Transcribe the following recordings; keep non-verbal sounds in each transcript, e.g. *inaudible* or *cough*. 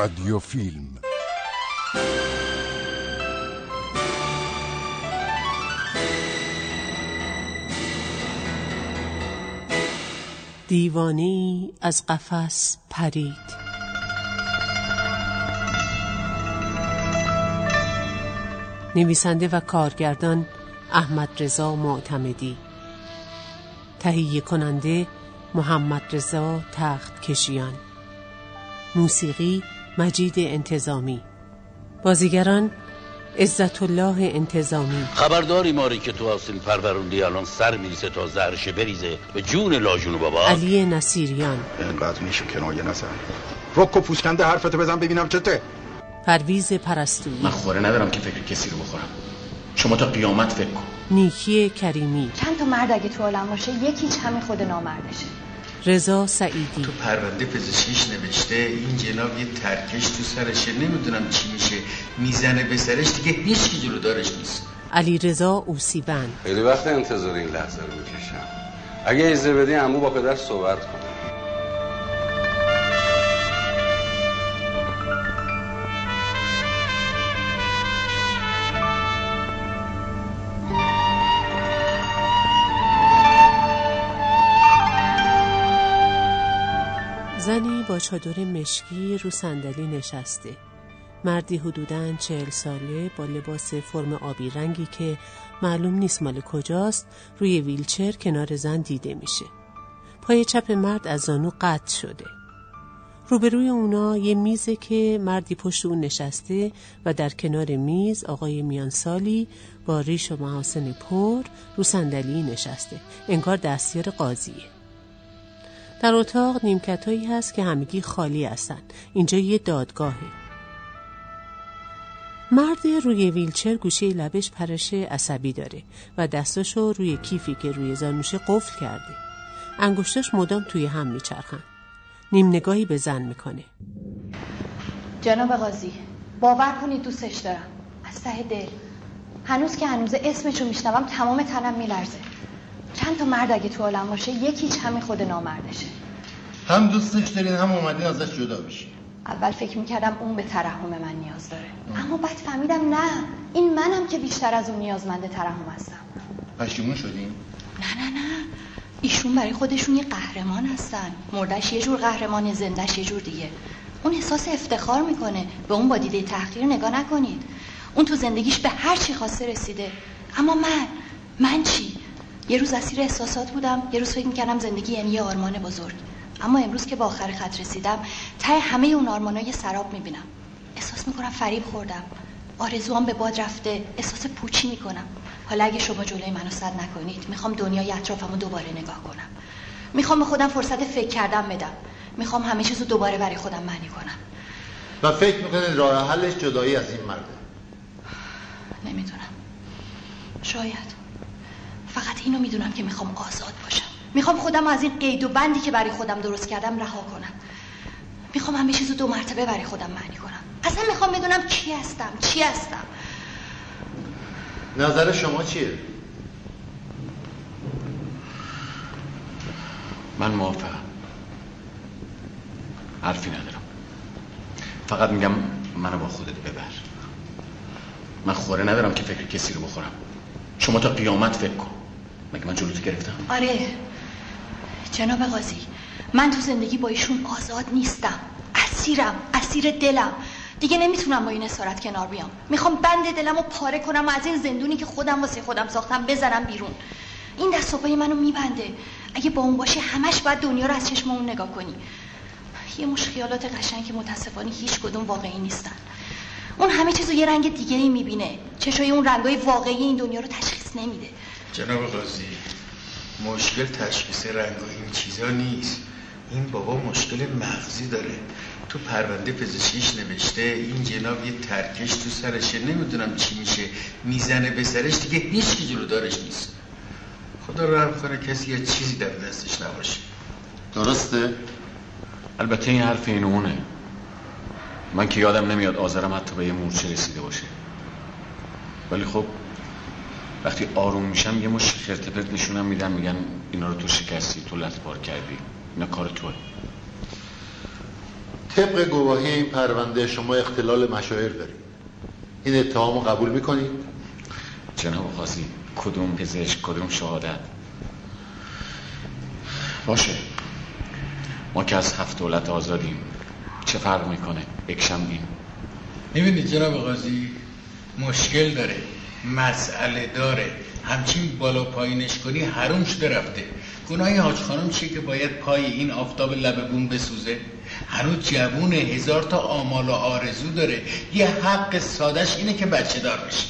رادیو فیلم دیوانه از قفس پرید. نویسنده و کارگردان احمد رضا معتمدی. تهیه کننده محمد رضا تخت کشیان موسیقی مجید انتظامی. بازیگران عزت الله انتظامی. خبرداری ماری که تو حاصل پروروندی الان سر میریسه تا زهرشه بریزه به جون لاجون بابا. علی نصیریان. اینقدر میشه کنایه نزن. رک و پوسکنده حرفتو بزن ببینم چته. پرویز پرستویی. من خوره ندارم که فکر کسی رو بخورم. شما تا قیامت فکر کن. نیکی کریمی. چند تا مرد اگه تو عالم باشه یکیش همین خود نامردشه. رضا سعیدی. تو پرونده پزشکیش نوشته این جناب یه ترکش تو سرشه نمی‌دونم چی میشه. می‌زنه به سرش دیگه هیچ کی جلو دارش نیست. علی رضا اوسیوند خیلی وقت انتظار این لحظه رو می‌کشم. اگه ایزه بدی امو با پدر صحبت کن چادر مشکی رو صندلی نشسته. مردی حدوداً چهل ساله با لباس فرم آبی رنگی که معلوم نیست مال کجاست روی ویلچر کنار زن دیده میشه. پای چپ مرد از زانو قطع شده. روبروی اونا یه میزه که مردی پشت اون نشسته و در کنار میز آقای میانسالی با ریش و محاسن پر رو صندلی نشسته. انگار دستیار قاضیه. در اتاق نیمکتایی هست که همگی خالی هستن اینجا یه دادگاهه. مرد روی ویلچر گوشه لبش پرش عصبی داره و دستاشو روی کیفی که روی زانوشه قفل کرده. انگشتاش مدام توی هم میچرخن. نیم نگاهی به زن می‌کنه. جناب قاضی باور کنید دوستش دارم. از ته دل. هنوز که هنوز اسمشو میشنوم تمام تنم میلرزه. چند تا مرد اگه تو عالم باشه یکیش همین خود نامردشه. هم دوستش دارین هم اومدین ازش جدا بشین اول فکر می‌کردم اون به ترحم من نیاز داره. اما بعد فهمیدم نه این منم که بیشتر از اون نیازمند ترحم هستم. پشیمون شدین نه نه نه. ایشون برای خودشون یه قهرمان هستن. مردش یه جور قهرمان زندش یه جور دیگه. اون احساس افتخار می‌کنه. به اون با دیده تحقیر نگاه نکنید. اون تو زندگیش به هر چی خواسته رسیده. اما من من چی؟ یه روز اسیر احساسات بودم یه روز فکر می‌کردم زندگی یعنی یه آرمان بزرگ. اما امروز که با آخر خط رسیدم ته همه اون آرمانای سراب می‌بینم. احساس می‌کنم فریب خوردم. آرزوام به باد رفته احساس پوچی می‌کنم. حالا اگه شما جلوی منو صد نکنید می‌خوام دنیای اطرافمو دوباره نگاه کنم. می‌خوام به خودم فرصت فکر کردم بدم. می‌خوام همه چیزو دوباره برای خودم معنی کنم. و فکر می‌کنید راه حلش جدایی از این مرده؟ نمی‌دونم. شاید. فقط اینو می‌دونم که می‌خوام آزاد باشم. می‌خوام خودم از این قید و بندی که برای خودم درست کردم رها کنم. می‌خوام همه چیزو دو مرتبه برای خودم معنی کنم. اصلا می‌خوام بدونم کی هستم چی هستم. نظر شما چیه؟ من موافقم. حرفی ندارم. فقط میگم منو با خودت ببر. من خوره ندارم که فکر کسی رو بخورم. شما تا قیامت فکر کن. مگه من جلوتو گرفتم؟ آره. جناب قاضی من تو زندگی با ایشون آزاد نیستم. اسیرم اسیر دلم. دیگه نمی‌تونم با این اسارت کنار بیام. می‌خوام بند دلم رو پاره کنم و از این زندونی که خودم واسه خودم ساختم بزنم بیرون. این دست پای منو میبنده. اگه با اون باشه همش باید دنیا رو از چشم اون نگاه کنی. یه مش خیالات قشنگ که متاسفانه هیچ کدوم واقعی نیستن. اون همه چیزو یه رنگ دیگه ای می‌بینه. چشای اون رنگای واقعی این دنیا رو تشخیص نمیده. جناب قاضی مشکل تشخیص رنگ و این چیزا نیست. این بابا مشکل مغزی داره. تو پرونده پزشکیش نوشته این جناب یه ترکش تو سرشه نمی‌دونم چی میشه. می‌زنه به سرش دیگه هیچ کی جلو دارش نیست. خدا رحم کنه کسی یه چیزی در دستش نباشه. درسته؟ البته این حرف این اونه. من که یادم نمیاد آذرم حتی به یه مورچه رسیده باشه. ولی خب وقتی آروم میشم یه مش خرت پرت نشونم میدن میگن اینا رو تو شکستی تو لطبار کردی. اینا کار توه. طبق گواهی این پرونده شما اختلال مشاعر دارید. این اتهام رو قبول می‌کنید؟ جناب قاضی کدوم پزشک کدوم شهادت؟ باشه. ما که از هفت دولت آزادیم. چه فرق می‌کنه؟ اکشم این می‌بینید جناب قاضی مشکل داره. مسئله داره. همچین بالا پایینش کنی حروم شده رفته. گناهی حاج خانم چیه که باید پای این آفتاب لب بون بسوزه؟ هنوز جوون هزار تا آمال و آرزو داره. یه حق سادش اینه که بچه دار بشه.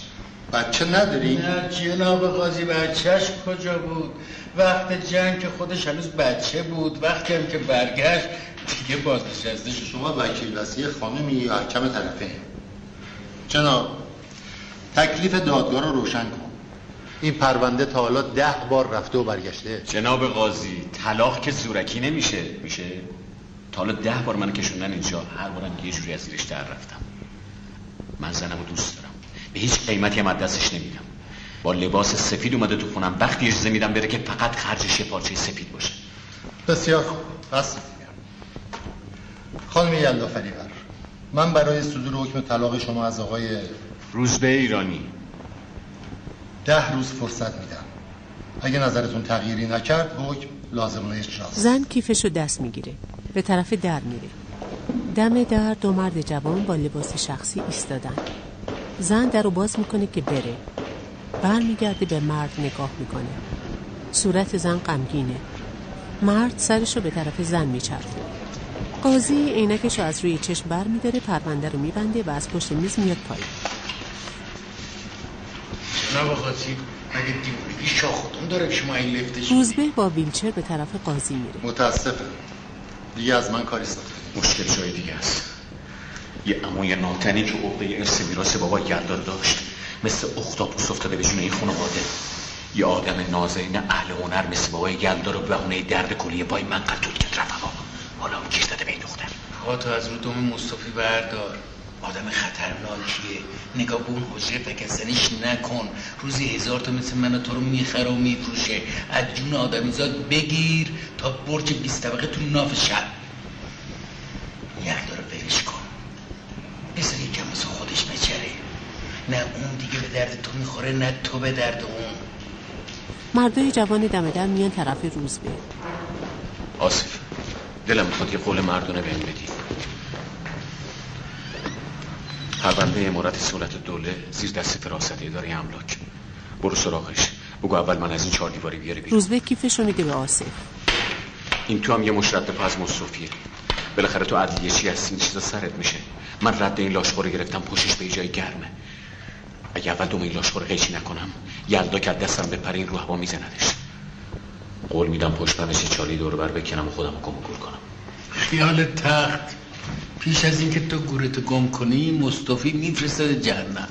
بچه نداری؟ نه جناب قاضی بچهش کجا بود؟ وقت جنگ که خودش هنوز بچه بود. وقتی هم که برگشت دیگه بازنشسته شد شما وکیل وسیع خانمی یا حکم طرفه؟ جناب. تکلیف دادگاه رو روشن کن. این پرونده تا حالا ده بار رفته و برگشته. جناب قاضی طلاق که زورکی نمیشه. میشه؟ تا حالا ده بار من کشوندن اینجا. هر بارم یه جوری از زیرش در رفتم. من زنم رو دوست دارم. به هیچ قیمتی هم از دستش نمیدم. با لباس سفید اومده تو خونم. وقتی اجازه میدم بره که فقط خرجش یه پارچه سفید باشه. بسیار خوب. بس خانم یلدا فریبر من برای صدور حکم طلاق شما از آقای روزبه ایرانی. ده روز فرصت میدم. اگه نظرتون تغییری نکرد حکم لازم اجراست زن کیفشو دست می‌گیره. به طرف در میره. دم در دو مرد جوان با لباس شخصی ایستادن. زن در رو باز می‌کنه که بره. برمیگرده به مرد نگاه می‌کنه. صورت زن غمگینه. مرد سرشو به طرف زن میچرخه. قاضی عینکش رو از روی چشم بر میداره پرونده رو میبنده و از پشت میز میاد پایین. مگه دیوونگی خودم داره که شما این لفتش روزبه با ویلچر به طرف قاضی میره. متاسفم. دیگه از من کاری ساخته. مشکل جای دیگه است. یه عموی ناتنی که عقده ارث میراث بابا یلدا رو داشت. مثل اختاپوس افتاده به جون این خانواده یه آدم نازنین اهل هنر مثل بابای یلدا رو به بهونه درد کلیه پای من قتول کرد رفقا. حالا اون گیر داده به این دختر. تو از رو دوم مصطفی بردار. آدم خطرناکیه. نگاه به اون حجره فکستنیش نکن. روزی هزار تا مثل من و تو رو می‌خره و میفروشه. از جون آدمیزاد بگیر تا برج بیست طبقه تو ناف شب. یلدا رو ولش کن. بذار یکم واسه خودش بچره. نه اون دیگه به درد تو می‌خوره نه تو به درد اون. مردای جوان دم در میان طرف روزبه آصف دلم می‌خواد یه قول مردونه بهم بدی. پرونده امارت سهولت دوله زیر دست فراستی اداره املاک. برو سراغش. بگو اول من از این چهار دیواری بیاری بیرون. روزبه کیفشو میده به آصف این تو هم یه مشرف از مصطفیه بالاخره تو عدلیه چی هستی؟ این چیزا سرت میشه. من رد این لاشخور رو گرفتم پوشش به جای گرمه. اگه اول دوم این لاشخور قیچی نکنم یلدا که دستم بپره این رو هوا میزندش قول میدم پشت برنش چالی دور بر بکنم و خودم رو گم کنم. خیال تخت. پیش از اینکه تو گورتو گم کنی مصطفی میفرستد جهنم.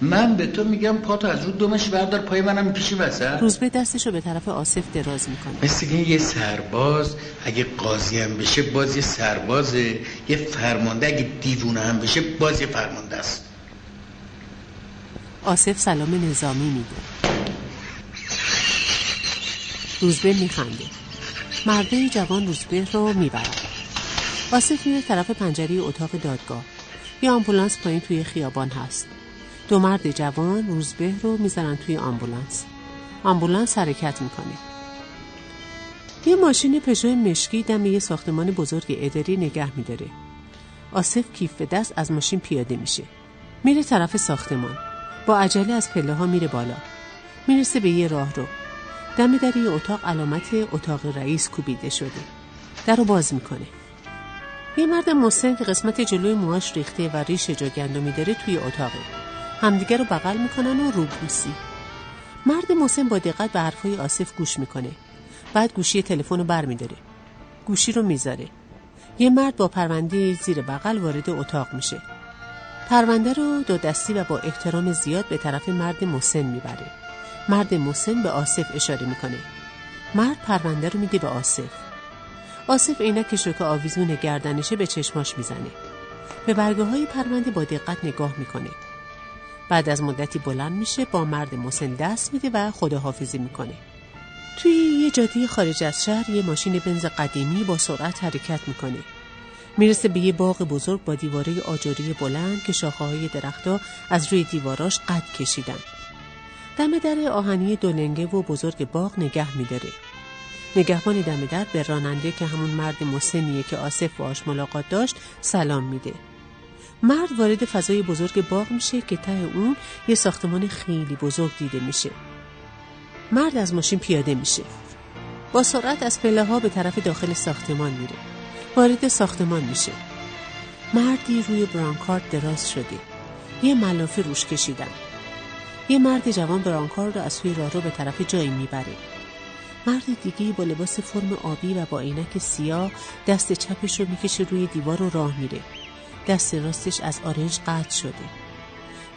من به تو میگم پاتو از رو دومش بردار پای منم پیشی وسط. روزبه دستشو به طرف آصف دراز می‌کنه. مثل که یه سرباز اگه قاضی هم بشه باز یه سربازه. یه فرمانده اگه دیوونه هم بشه باز یه فرمانده است. آصف سلام نظامی میده. روزبه میخنده. مردای جوان روزبه رو می‌برن آصف میره طرف پنجره اتاق دادگاه. یه آمبولانس پایین توی خیابان هست. دو مرد جوان روزبه رو می‌زنن توی آمبولانس. آمبولانس حرکت می‌کنه. یه ماشین پژو مشکی دم یه ساختمان بزرگ اداری نگه میداره. آصف کیف دست از ماشین پیاده میشه. میره طرف ساختمان. با عجله از پله ها میره بالا. می‌رسه به یه راه رو. دم در یه اتاق علامت اتاق رئیس کوبیده شده. در رو باز می‌کنه. یه مرد مسن که قسمت جلوی موهاش ریخته و ریش جا گندمی داره توی اتاقه. همدیگه رو بغل می‌کنن و روبوسی. مرد مسن با دقت به حرفای آصف گوش می‌کنه. بعد گوشی تلفن رو برمیداره گوشی رو می‌ذاره. یه مرد با پرونده زیر بغل وارد اتاق میشه. پرونده رو دو دستی و با احترام زیاد به طرف مرد مسن می‌بره. مرد مسن به آصف اشاره می‌کنه. مرد پرونده رو میده به آصف. آصف عینکش رو که آویزون گردنشه به چشماش می‌زنه به برگه های پرونده با دقت نگاه می‌کنه بعد از مدتی بلند میشه با مرد مسن دست میده و خداحافظی می‌کنه توی یه جاده خارج از شهر یه ماشین بنز قدیمی با سرعت حرکت می‌کنه می‌رسه به یه باغ بزرگ با دیواره آجوری بلند که شاخه های درختها از روی دیواراش قد کشیدن. دم در آهنی دولنگه و بزرگ باغ نگه میداره. نگهبان دم در به راننده که همون مرد مسنیه که آصف باش ملاقات داشت سلام میده. مرد وارد فضای بزرگ باغ میشه که ته اون یه ساختمان خیلی بزرگ دیده میشه. مرد از ماشین پیاده میشه. با سرعت از پله ها به طرف داخل ساختمان میره. وارد ساختمان میشه. مردی روی برانکارد دراز شده. یه ملافه روش کشیدن. یه مرد جوان برانکارد رو از سوی راهرو به طرف جایی می‌بره. مرد دیگه با لباس فرم آبی و با عینک سیاه دست چپش رو می‌کشه روی دیوار و راه میره. دست راستش از آرنج قطع شده.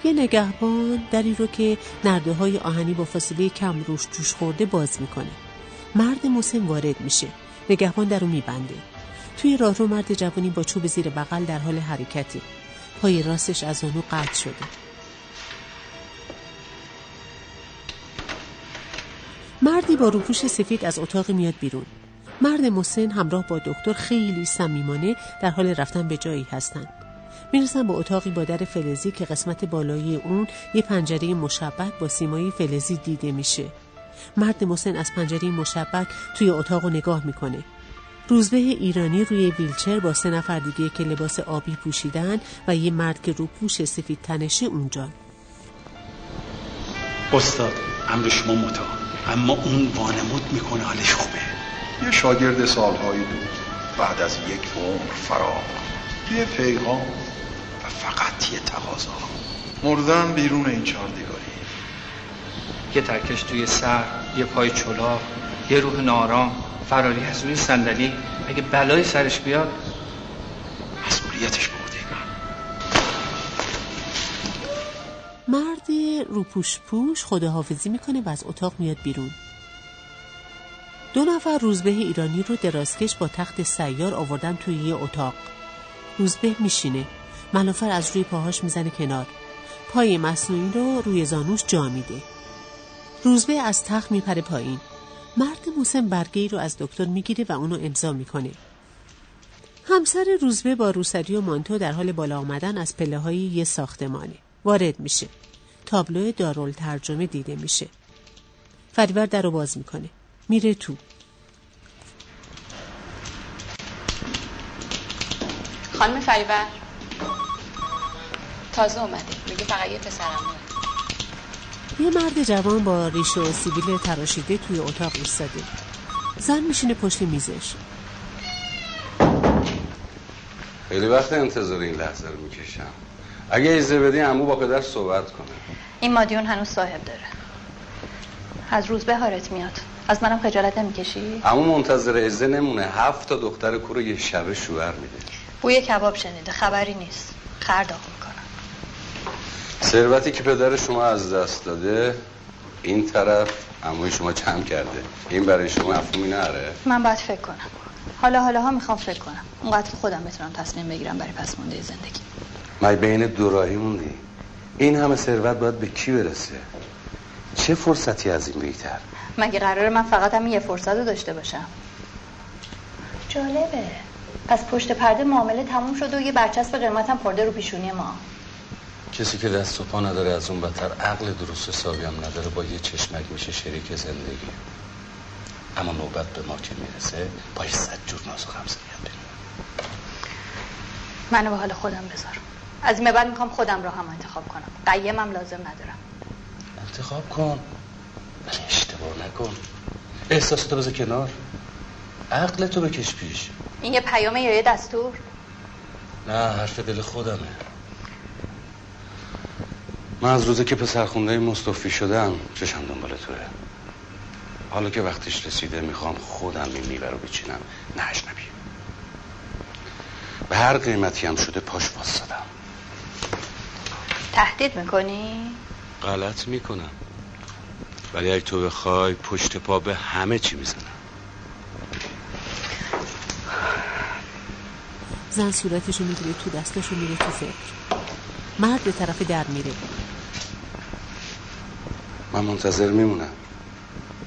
یه نگهبان دری رو که نرده های آهنی با فاصله کم روش جوش خورده باز می‌کنه. مرد مسن وارد میشه. نگهبان در رو میبنده. توی راهرو مرد جوانی با چوب زیر بغل در حال حرکتی. پای راستش از اونو قطع شده. مردی با روپوش سفید از اتاق میاد بیرون. مرد مسن همراه با دکتر خیلی صمیمانه در حال رفتن به جایی هستند. می‌رسن به اتاقی با در فلزی که قسمت بالایی اون یه پنجره مشبک با سیمایی فلزی دیده میشه. مرد مسن از پنجره مشبک توی اتاق رو نگاه می‌کنه. روزبه ایرانی روی ویلچر با سه نفر دیگه که لباس آبی پوشیدن و یه مرد که روپوش سفید تنشه اونجا. استاد امر شما متا اما اون وانمود می‌کنه حالش خوبه. یه شاگرد سالهای دور بعد از یک عمر فراغ یه پیغام و فقط یه تقاضا. مردن بیرون این چهار دیواری یه ترکش توی سر یه پای چلاق یه روح نارام فراری از روی صندلی. اگه بلای سرش بیاد مسئولیتش بردیم روپوش پوش خداحافظی می‌کنه و از اتاق میاد بیرون. دو نفر روزبه ایرانی رو درازکش با تخت سیار آوردن توی یه اتاق. روزبه میشینه. ملافر از روی پاهاش می‌زنه کنار. پای مصنوعی رو روی زانوش جا میده. روزبه از تخت میپره پایین. مرد موسم برگه رو از دکتر می‌گیره و اونو امضا می‌کنه. همسر روزبه با روسری و مانتو در حال بالا آمدن از پله های یه ساختمانه. وارد میشه. تابلو دارال ترجمه دیده میشه. فریور در رو باز می‌کنه. میره تو. خانم فریور تازه اومده میگه فقط یه پسرم یه مرد جوان با ریشه و سیبیل تراشیده توی اتاق ایستاده. زن میشینه پشت میزش. خیلی وقت انتظار این لحظه رو می‌کشم اگه ایزه بدی امو با پدر صحبت کنه. این مادیون هنوز صاحب داره. از روز بهارت میاد. از منم خجالت نمی‌کشی؟ امو منتظر ایزه نمونه. هفت تا دختر کورو یه شبه شوهر میده. بوی کباب شنیده. خبری نیست. خرداغ می‌کنم ثروتی که پدر شما از دست داده این طرف اموی شما جمع کرده. این برای شما مفهومی نره؟ من باید فکر کنم. حالا حالا ها می‌خوام فکر کنم. اونقدر خودم بتونم تصمیم بگیرم برای پس مونده زندگی. مای بین دو راهی موندی؟ این همه ثروت باید به کی برسه؟ چه فرصتی از این بیتر مگه قراره من فقط هم یه فرصت رو داشته باشم؟ جالبه. از پشت پرده معامله تموم شده و یه برچسب قیمتم پرده رو پیشونی ما. کسی که دست و پا نداره از اون بدتر عقل درست حسابی هم نداره با یه چشمک میشه شریک زندگی. اما نوبت به ما که می‌رسه باید صد جور ناز و منو به حال خودم بذار. از این بعد می‌خوام خودم رو هم انتخاب کنم. قیمم لازم ندارم. انتخاب کن. ولی اشتباه نکن. احساساتو بذار کنار. عقلتو بکش پیش. این یه پیامه یا یه دستور؟ نه حرف دل خودمه. من از روزی که پسر خونده مصطفی شدم چشم دنبال توه. حالا که وقتش رسیده می‌خوام خودم این میوه رو بچینم. نه اجنبی به هر قیمتی هم شده پاش واسدم تهدید می‌کنی؟ غلط می‌کنم. ولی اگه تو بخوای پشت پا به همه چی می‌زنم. زن صورتشو می‌گیره تو دستشو میره تو فکر. مرد به طرف در میره. من منتظر میمونم.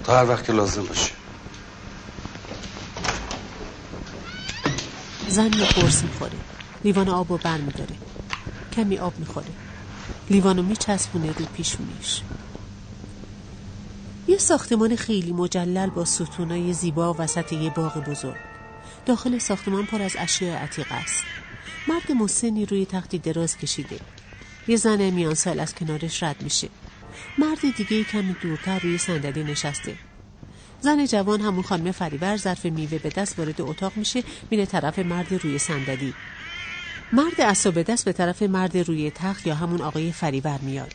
تا هر وقت که لازم باشه. زن یه قرص می‌خوره. لیوان آب رو بر میداره کمی آب می‌خوره. لیوانو میچسبونه رو پیشونیش. یه ساختمان خیلی مجلل با ستونای زیبا وسط یه باغ بزرگ. داخل ساختمان پر از اشیاء عتیق است. مرد مسنی روی تختی دراز کشیده. یه زن میان سال از کنارش رد میشه. مرد دیگه کمی دورتر روی صندلی نشسته. زن جوان همون خانم فریبر ظرف میوه به دست وارد اتاق میشه میره طرف مرد روی صندلی. مرد اصاب دست به طرف مرد روی تخت یا همون آقای فریبر میاد.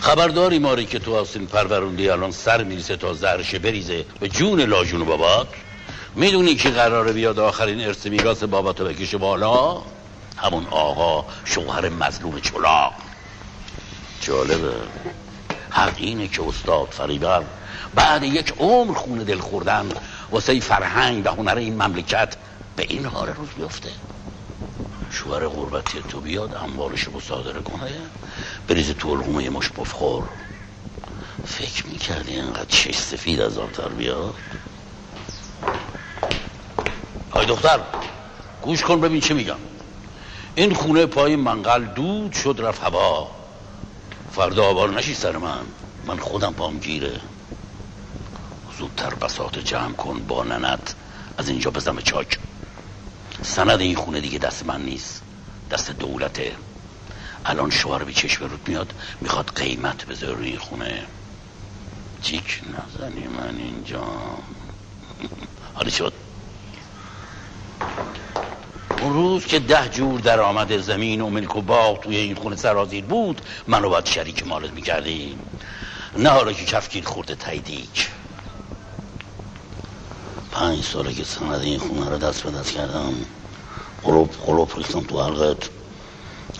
خبرداری ماری که تو آسین پروروندی الان سر میریسه تا زهرشه بریزه به جون لاجون بابات می‌دونی که قراره بیاد آخرین ارث میراث باباتو بکشه بالا؟ همون آقا شوهر مظلوم چلاق جالبه. حق اینه که استاد فریبر بعد یک عمر خون دل خوردن واسه فرهنگ و هنر این مملکت به این حال روز بیفته. شوهر غربتی تو بیاد اموالش رو صادره کنه. بریز تو الگومه مش بفخور. فکر می‌کردی اینقدر چش سفید از آبتر بیاد؟ های دختر گوش کن ببین چه میگم. این خونه پای منقل دود شد رفت هوا. فردا آبار نشی سر من. من خودم پام گیره. زودتر بساط جمع کن با ننت. از اینجا بزم چاک. سند این خونه دیگه دست من نیست. دست دولته. الان شوهر به چشم رود میاد می‌خواد قیمت بذاره روی خونه. چیک نزنی من اینجا. حالی شد؟ اون روز که ده جور در آمد زمین و ملک و باغ توی این خونه سرازیر بود منو باید شریک مالت می‌کردی نه حالا که کفگیر خورده تایدیک پنج ساله که سند این خونه رو دست به دست کردم. قلوب قلوب ریختم تو حلقت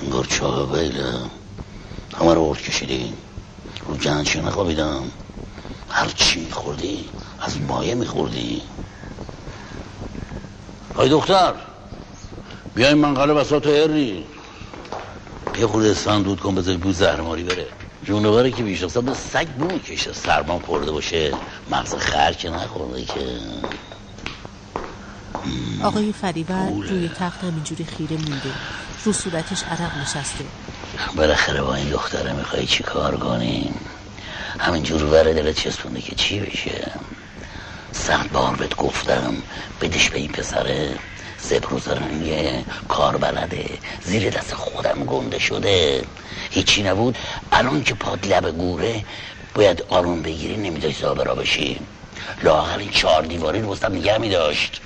انگار چاه بیله همه رو ارد کشیدی رو گنج نخوابیدم هر چی میخوردی از مایه میخوردی های دختر بیاین منقله بساط اری یه خورده دود کن بذاری بو زهرماری بره جونواره که بیش به سگ بو می‌کشه سرمان خورده باشه مغز خر که نخورده که آقای فریبر روی تخت همینجوری خیره مونده. رو صورتش عرق نشسته. بالاخره با این دختره می‌خوای چی کار کنیم همینجور وره دلت چسبونده که چی بشه؟ صد بار بهت گفتم بدش به این پسره. سپروز رنگه کار بلده. زیر دست خودم گنده شده. هیچی نبود. الان که پاد لب گوره باید آروم بگیری نمیدای زابرا بشی. لاغر این چهار دیواری رو بستم نگه میداشت.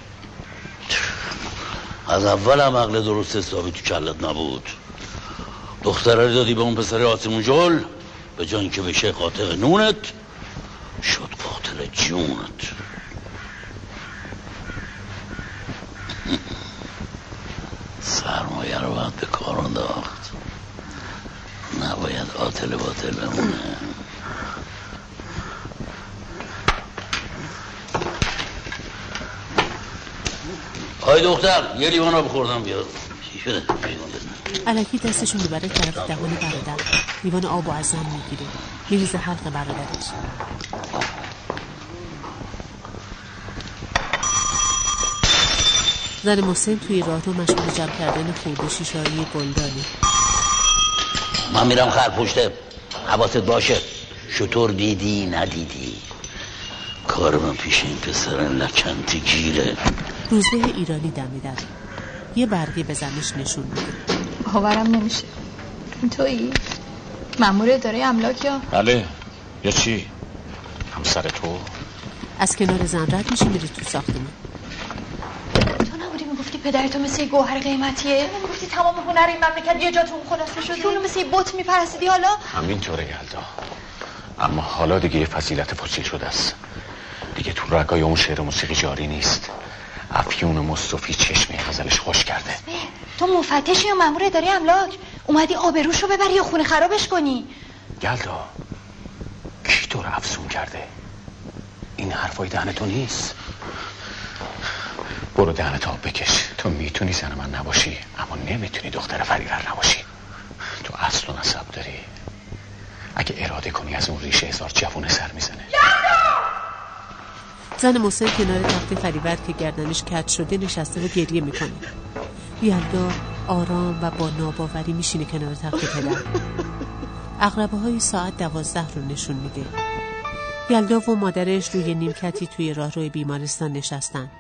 از اول هم عقل درست حسابی تو کلت نبود. دختره دادی به اون پسر آسمون جل به جان که بشه قاطق نونت شد قاتل جونت. سرمایه رو باید به کار انداخت نباید آتل باطل بمونه. آی دختر یه لیوان آب خوردم بیاد چی شده؟ علکی دستشون می‌بره طرف دهان برادر. لیوان آب و از زن می‌گیره. میریزه حلق برادرش. زن محسن توی راهرو مشغول جمع کردن خورده شیشایی گلدانی. من میرم خر پشته. حواست باشه. شطور دیدی ندیدی. کار من پیش این پسر لکنتی گیره. روزه ایرانی دمیدن یه برگه به زنش نشون میده. باورم نمیشه. تویی؟ مامور اداره املاک یا؟ بله. یا چی؟ همسر تو؟ از کنار زن رد میشه میری تو ساختمون تو نبودی می‌گفتی پدرتو مثل یه گوهر قیمتیه؟ می‌گفتی تمام هنر این مملکت یه جا تو اون خلاصه شده. اونو مثل یه بت میپرستیدی حالا؟ همینطوره گلدا اما حالا دیگه یه فضیلت فسیل شده است. دیگه تو رگای اون شعر موسیقی جاری نیست. افیون مصطفی چشم غزلش خوش کرده. تو مفتشی یا مامور اداره املاک. اومدی آبروشو ببری یا خونه خرابش کنی. گلدا کی تو رو افسون کرده؟ این حرفای دهن تو نیست. برو دهن آب بکش. تو می‌تونی زن من نباشی اما نمی‌تونی دختر فریور نباشی. تو اصل و نسب داری. اگه اراده کنی از اون ریشه هزار جوونه سر می‌زنه. زن مسن کنار تخت فریبر که گردنش کج شده نشسته و گریه می‌کنه. یلدا آرام و با ناباوری میشینه کنار تخت پدر. اقربه های ساعت دوازده رو نشون میده. یلدا و مادرش روی نیمکتی توی راهروی بیمارستان نشستن.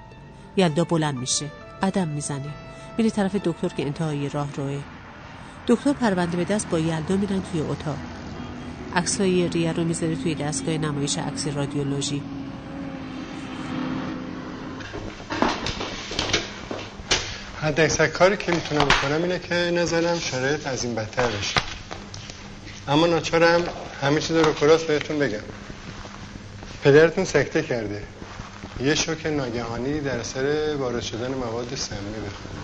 یلدا بلند میشه قدم می‌زنه. میره طرف دکتر که انتهای راه روه دکتر پرونده به دست با یلدا میرن توی اتاق. عکسای ریه رو می‌ذاره توی دستگاه نمایش عکس رادیولوژی. حد کاری که می‌تونم بکنم اینه که نظرم شرایط از این بدتر بشه. اما ناچارم همه چیز رو کراس بهتون بگم. پدرتون سکته کرده. یه شوک ناگهانی در اثر وارد شدن مواد سمی بخوره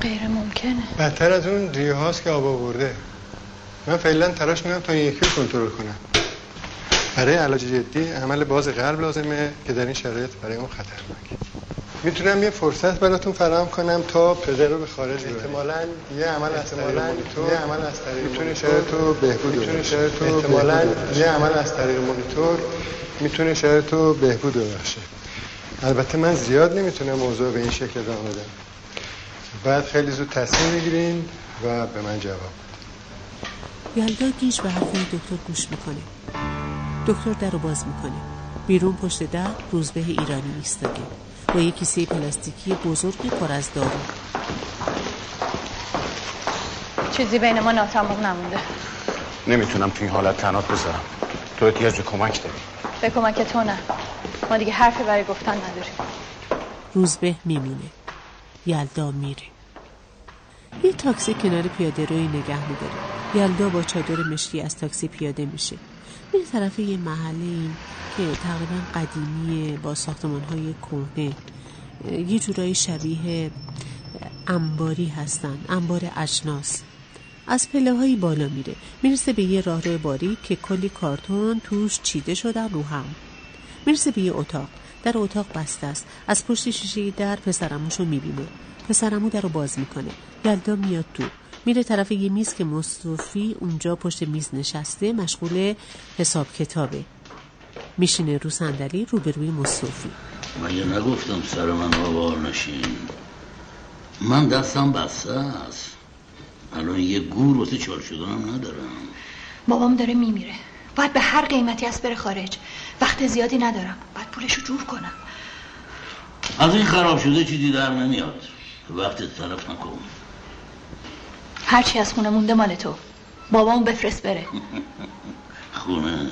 غیر ممکنه. بدتر از اون ریه هاست که آب آورده. من فعلا تلاش می‌کنم تا این یکی رو کنترل کنم. برای علاج جدی عمل باز قلب لازمه که در این شرایط برای اون خطرناکه می‌تونم یه فرصت براتون فراهم کنم تا پدر رو به خارج احتمالاً یه عمل از طریق مونیتور یه عمل از طریق می‌تونه شرایط بهبود می‌تونه شرایط احتمالاً یه عمل از طریق مونیتور می‌تونه شرایط رو بهبود ببخشه. البته من زیاد نمی‌تونم موضوع به این شکل ادامه بدم. بعد خیلی زود تصمیم می‌گیرین و به من جواب یلدا گیج به حرفی دکتر گوش می‌کنه. دکتر در رو باز می‌کنه. بیرون پشت در روزبه ایرانی ایستاده. با یک کیسه پلاستیکی بزرگی پر از دارو. چیزی بین ما ناتمام نمونده. نمی‌تونم تو این حالت تنات بذارم. تو احتیاج به کمک داری. به کمک تو نه. ما دیگه حرفی برای گفتن نداریم. روزبه میمونه. یلدا میره. یه تاکسی کنار پیاده روی نگه میداره. یلدا با چادر مشکی از تاکسی پیاده میشه. میره طرف یه محله که تقریبا قدیمیه با ساختمان های کهنه. یه جورایی شبیه انباری هستن انبار اجناس. از پله هایی بالا میره. می‌رسه به یه راهرو باری که کلی کارتون توش چیده شدن رو هم. می‌رسه به یه اتاق. در اتاق بسته است. از پشت شیشه در پسرموشو می‌بینه. پسرمو در رو باز می‌کنه. یلدا میاد تو. میره طرف یه میز که مصطفی اونجا پشت میز نشسته مشغول حساب کتابه. میشینه رو صندلی روبروی مصطفی. مگه نگفتم سر من آوار نشین. من دستم بسته است. الان یه گور واسه چال شدنم ندارم. بابام داره میمیره. باید به هر قیمتی از بره خارج. وقت زیادی ندارم. باید پولشو جور کنم. از این خراب شده چیزی در نمیاد. وقت طرف نکن. هرچی از خونه مونده مال تو. بابامو بفرست بره. خونه.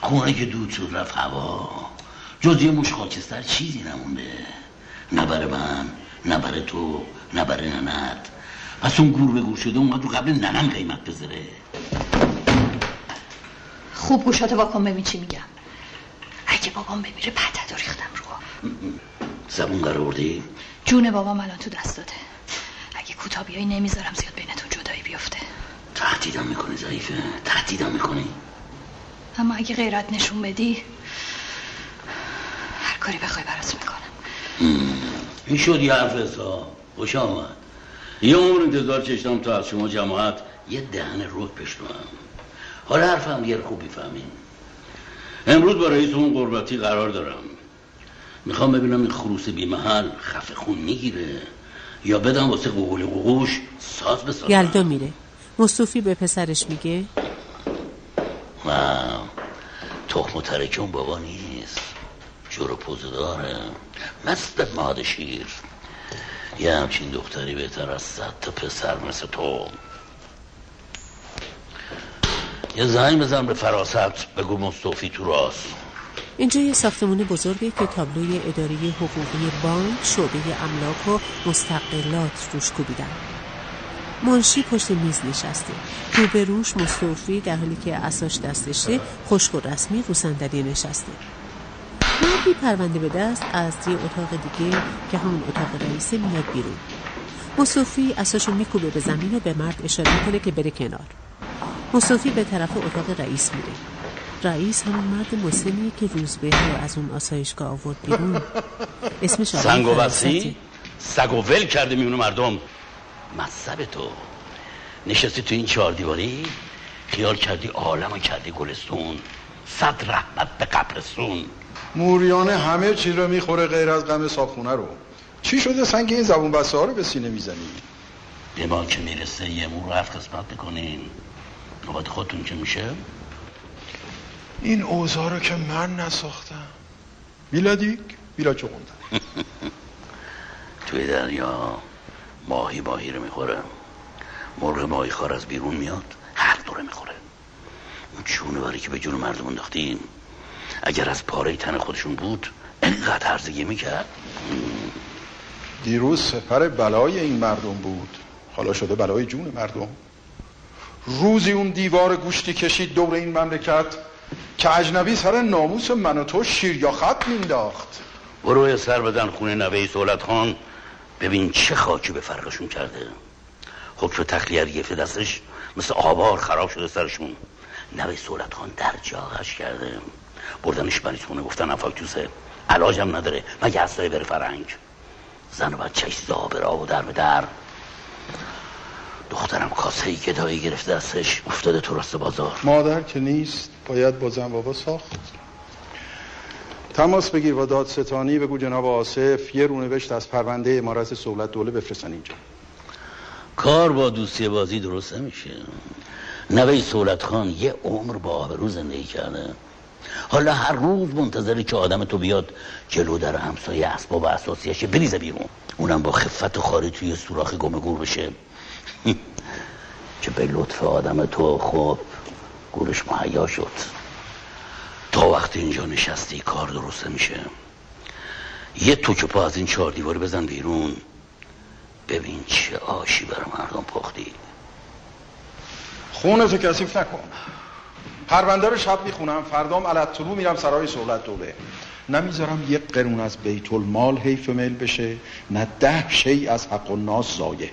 خونه که دود شد رفت هوا. جز یه موش خاکستر چیزی نمونده. نه برای من نه برای تو نه برای ننت. پس اون گور به گور شده اومد رو قبل ننم قیمت بذاره. خوب گوشاتو واکن ببین چی میگم. اگه بابام بمیره پتت ریختم رو. زبون قراردی جون بابام الان تو دست داده اگه کوتابیایی نمی‌ذارم زیاد بیفته. تهدیدم می‌کنی ضعیفه تهدیدم می‌کنی. اما اگه غیرت نشون بدی هر کاری بخوای برات می‌کنم. این شد یه حرف حساب. خوش آمد. یه عمر انتظار چشتم تا از شما جماعت یه دهن روح بشنوم. حالا حرفم یه خوبی فهمین امروز با رئیس اون قربتی قرار دارم. می‌خوام ببینم این خروس بی محل خفه خون می‌گیره. یا بدم واسه قوقل قوقوش ساز بسازم یلدا میره. مصطفی به پسرش میگه. نه تخم و ترکون بابا نیست. جور و پوزه داره. مثل ماد شیر. یه همچین دختری بهتر از صد تا پسر مثل تو. یه زنگ بزن به فراست بگو مصطفی تو راست. اینجا یه ساختمون بزرگی که تابلوی اداره حقوقی بانک شعبه املاک و مستقلات روش کوبیدن. منشی پشت میز نشسته. روبروش مصطفی در حالی که اساش دستشه خشک و رسمی رو صندلی نشسته. مردی پرونده به دست از یه اتاق دیگه که همون اتاق رئیسه میاد بیرون. مصطفی اساشو میکوبه به زمین و به مرد اشاره می‌کنه که بره کنار. مصطفی به طرف اتاق رئیس میره. رئیس همون مرد مسنیه که روزبه رو از اون آسایشگاه آورد بیرون. *laughs* اسمش سنگ و بسی سگ و ول کرده میونه مردم. مذهب تو. نشستی تو این چهار دیواری خیال کردی عالم کردی گلستون. صد رحمت به قبرستون. موریانه همه چیز رو می‌خوره غیر از غم صابخونه رو. چی شده سنگ این زبون بسته ها رو به سینه می‌زنی؟ به ما که می‌رسه یه مور رو هفت قسمت بکنین. نوبت خودتون که میشه؟ این اوضاع رو که من نساختم. بیلادیک بیلا چه توی دریا ماهی ماهی رو می‌خوره. مرغ ماهی خار از بیرون میاد هر دوره می‌خوره. اون جونوری که به جون مردم انداختین اگر از پاره تن خودشون بود انقدر هرزگی می‌کرد. دیروز سپر بلای این مردم بود. حالا شده بلای جون مردم. روزی اون دیوار گوشتی کشید دور این مملکت که اجنبی سر ناموس من و تو شیر یا خط مینداخت. برو سر بدن خونه نوه سولت خان ببین چه خاکی به فرقشون کرده. حکم تخلیه گرفته دستش مثل آبار خراب شده سرشون. نوه سولت خان در جاغش کرده. بردنش خونه گفتن افاکتوسه. علاجم نداره مگه اصلای بره فرنگ. زن و بچهش زابرا و در به در. دخترم کاسه ای گدایی گرفته دستش افتاده تو راست بازار. مادر که نیست باید با زن بابا ساخت. تماس بگیر با دادستانی بگو جناب آصف یه رونوشت از پرونده امارت سولت دوله بفرستن اینجا. کار با دوستی بازی درست نمیشه. نوه سولت خان یه عمر با آبرو زندگی کرده. حالا هر روز منتظری که آدم تو بیاد جلو در همسایه اسباب و اساسیش بریزه بیرون. اونم با خفت خاری توی سوراخ گم گور بشه. که به لطف آدم تو خوب. گورش مهیا شد. تا وقتی اینجا نشستی کار درست میشه یه توک پا از این چهار دیوار بزن بیرون. ببین چه آشی بر مردم پختی. خونه تو کسیف نکن. پرونده رو شب می‌خونم فردام علت طلو میرم سرای سولت دوله نمی‌ذارم یک قرون از بیت المال حیف میل بشه نه ده شی از حق و ناس زایه.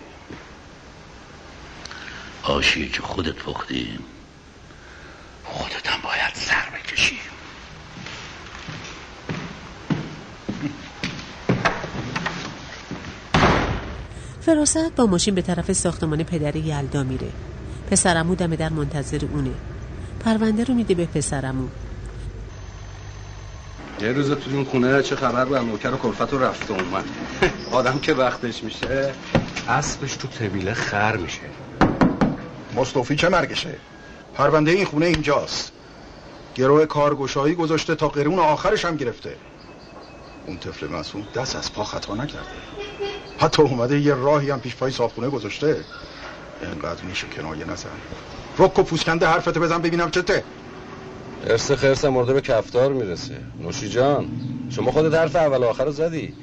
آشیه که خودت پختی خودت هم باید سر بکشی فراست با ماشین به طرف ساختمان پدر یلدا میره. پسرمو دم در منتظر اونه. پرونده رو میده به پسرمو. یه روز تو این خونه چه خبر بود؟ نوکر و کلفت رو رفته اومد. *laughs* آدم که وقتش میشه اسبش تو طبیله خر میشه. مصطفی چه مرگشه؟ پرونده این خونه اینجاست. گروه کارگشایی گذاشته تا قرون آخرش هم گرفته. اون طفل مسئول دست از پا خطا نکرده. حتی اومده یه راهی هم پیش پای صاحب گذاشته. اینقدر میشه کنایه نزن. رک و پوسکنده حرفت بزن ببینم چته. ارس خرس مرده به کفتار می‌رسه. نوشی جان شما خودت حرف اول آخر رو زدی.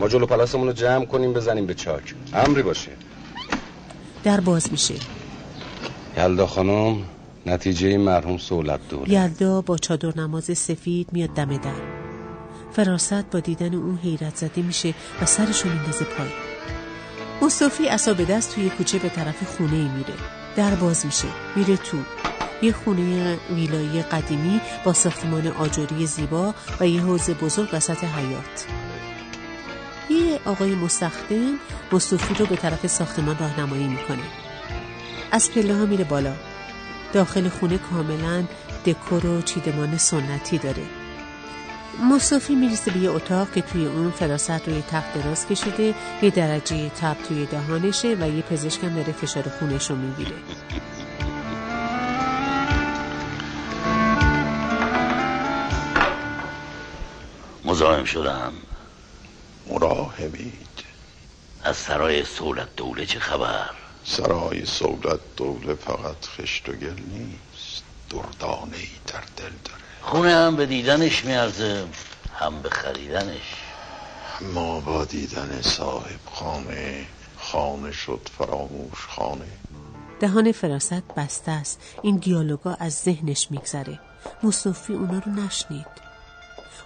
ما جلو پلاسمون رو جمع کنیم بزنیم به چاک. امری باشه. در باز میشه. یلدا خانم نتیجه مرحوم سولت دور یلدا با چادر نماز سفید میاد دم در. فراست با دیدن اون حیرت زده میشه و سرشو میندازه پای. مصطفی اصاب دست توی کوچه به طرف خونه میره. در باز میشه. میره تو. یه خونه ویلایی قدیمی با ساختمان آجوری زیبا و یه حوض بزرگ وسط حیات یه آقای مستخدم مصطفی رو به طرف ساختمان راهنمایی می‌کنه. از پله ها میره بالا. داخل خونه کاملا دکور و چیدمان سنتی داره. مصطفی می‌رسه به یه اتاق که توی اون فراست روی تخت دراز کشیده یه درجه تب توی دهانشه و یه پزشکم داره فشار خونش رو می‌گیره. مزاحم شدم. مراهمید. از سرای سولت دوله چه خبر؟ سرای سولت دوله فقط خشت و گل نیست. دردانه ای در دل داره. خونه هم به دیدنش میارزه هم به خریدنش. ما با دیدن صاحب خانه خانه شد فراموش خانه. دهان فراست بسته است. این دیالوگا از ذهنش میگذره. مصطفی اونا رو نشنید.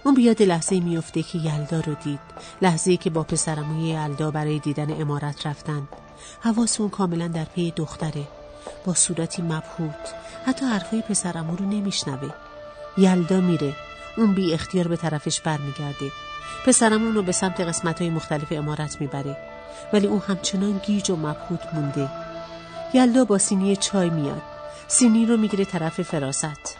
اون بیاد لحظه میفته که یلدا رو دید. لحظه که با پسرموی یلدا برای دیدن امارت رفتن حواس اون کاملا در پی دختره. با صورتی مبهوت. حتی حرفای پسرمو رو نمیشنوه. یلدا میره. اون بی اختیار به طرفش برمیگرده. پسرمون رو به سمت قسمت های مختلف امارت می‌بره. ولی اون همچنان گیج و مبهوت مونده. یلدا با سینی چای میاد. سینی رو می‌گیره طرف فراست.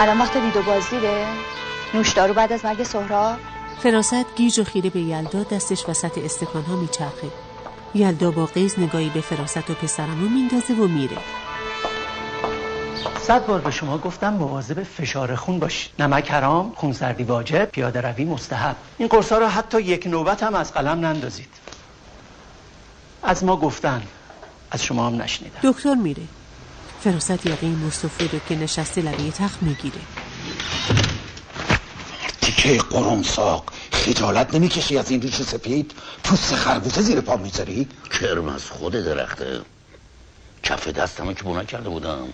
الان وقت دید و بازدیده نوشدارو بعد از مرگ سهراب. فراست گیج و خیره به یلدا دستش وسط استکان ها میچرخه. یلدا با قیز نگاهی به فراست و پسرمو میندازه و میره. صد بار به شما گفتم مواظب فشار خون باشید نمک حرام خونسردی واجب پیاده روی مستحب. این قرصا رو حتی یک نوبت هم از قلم نندازید. از ما گفتن از شما هم نشنیدم دکتر میره. فراست یقین مصطفی رو که نشسته لبه تخت می‌گیره. تیکه قرون ساق. خجالت نمی‌کشی از این ریش سپید؟ پوست خربوزه زیر پا می‌ذاری؟ کرم از خود درخته. کف دستمو که بونه کرده بودم.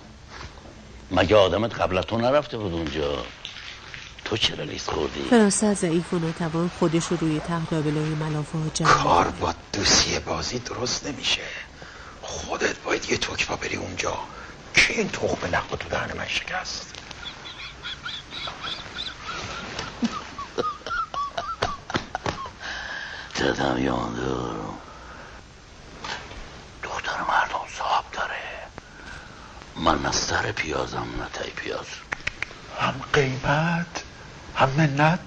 مگه آدمت قبل تو نرفته بود اونجا؟ تو چرا لیست خوردی؟ فراست ضعیف و ناتوان خودش رو روی تخت لابلای ملافه ها جمع کار با دوسیه بازی درست نمیشه. خودت باید یه توکفا بری اونجا. که این تخم نخ تو دهن من شکست؟ دادم یاندار دختر مردم صاحب داره. من نه سر پیازم نه تای پیاز. هم قیمت هم منت.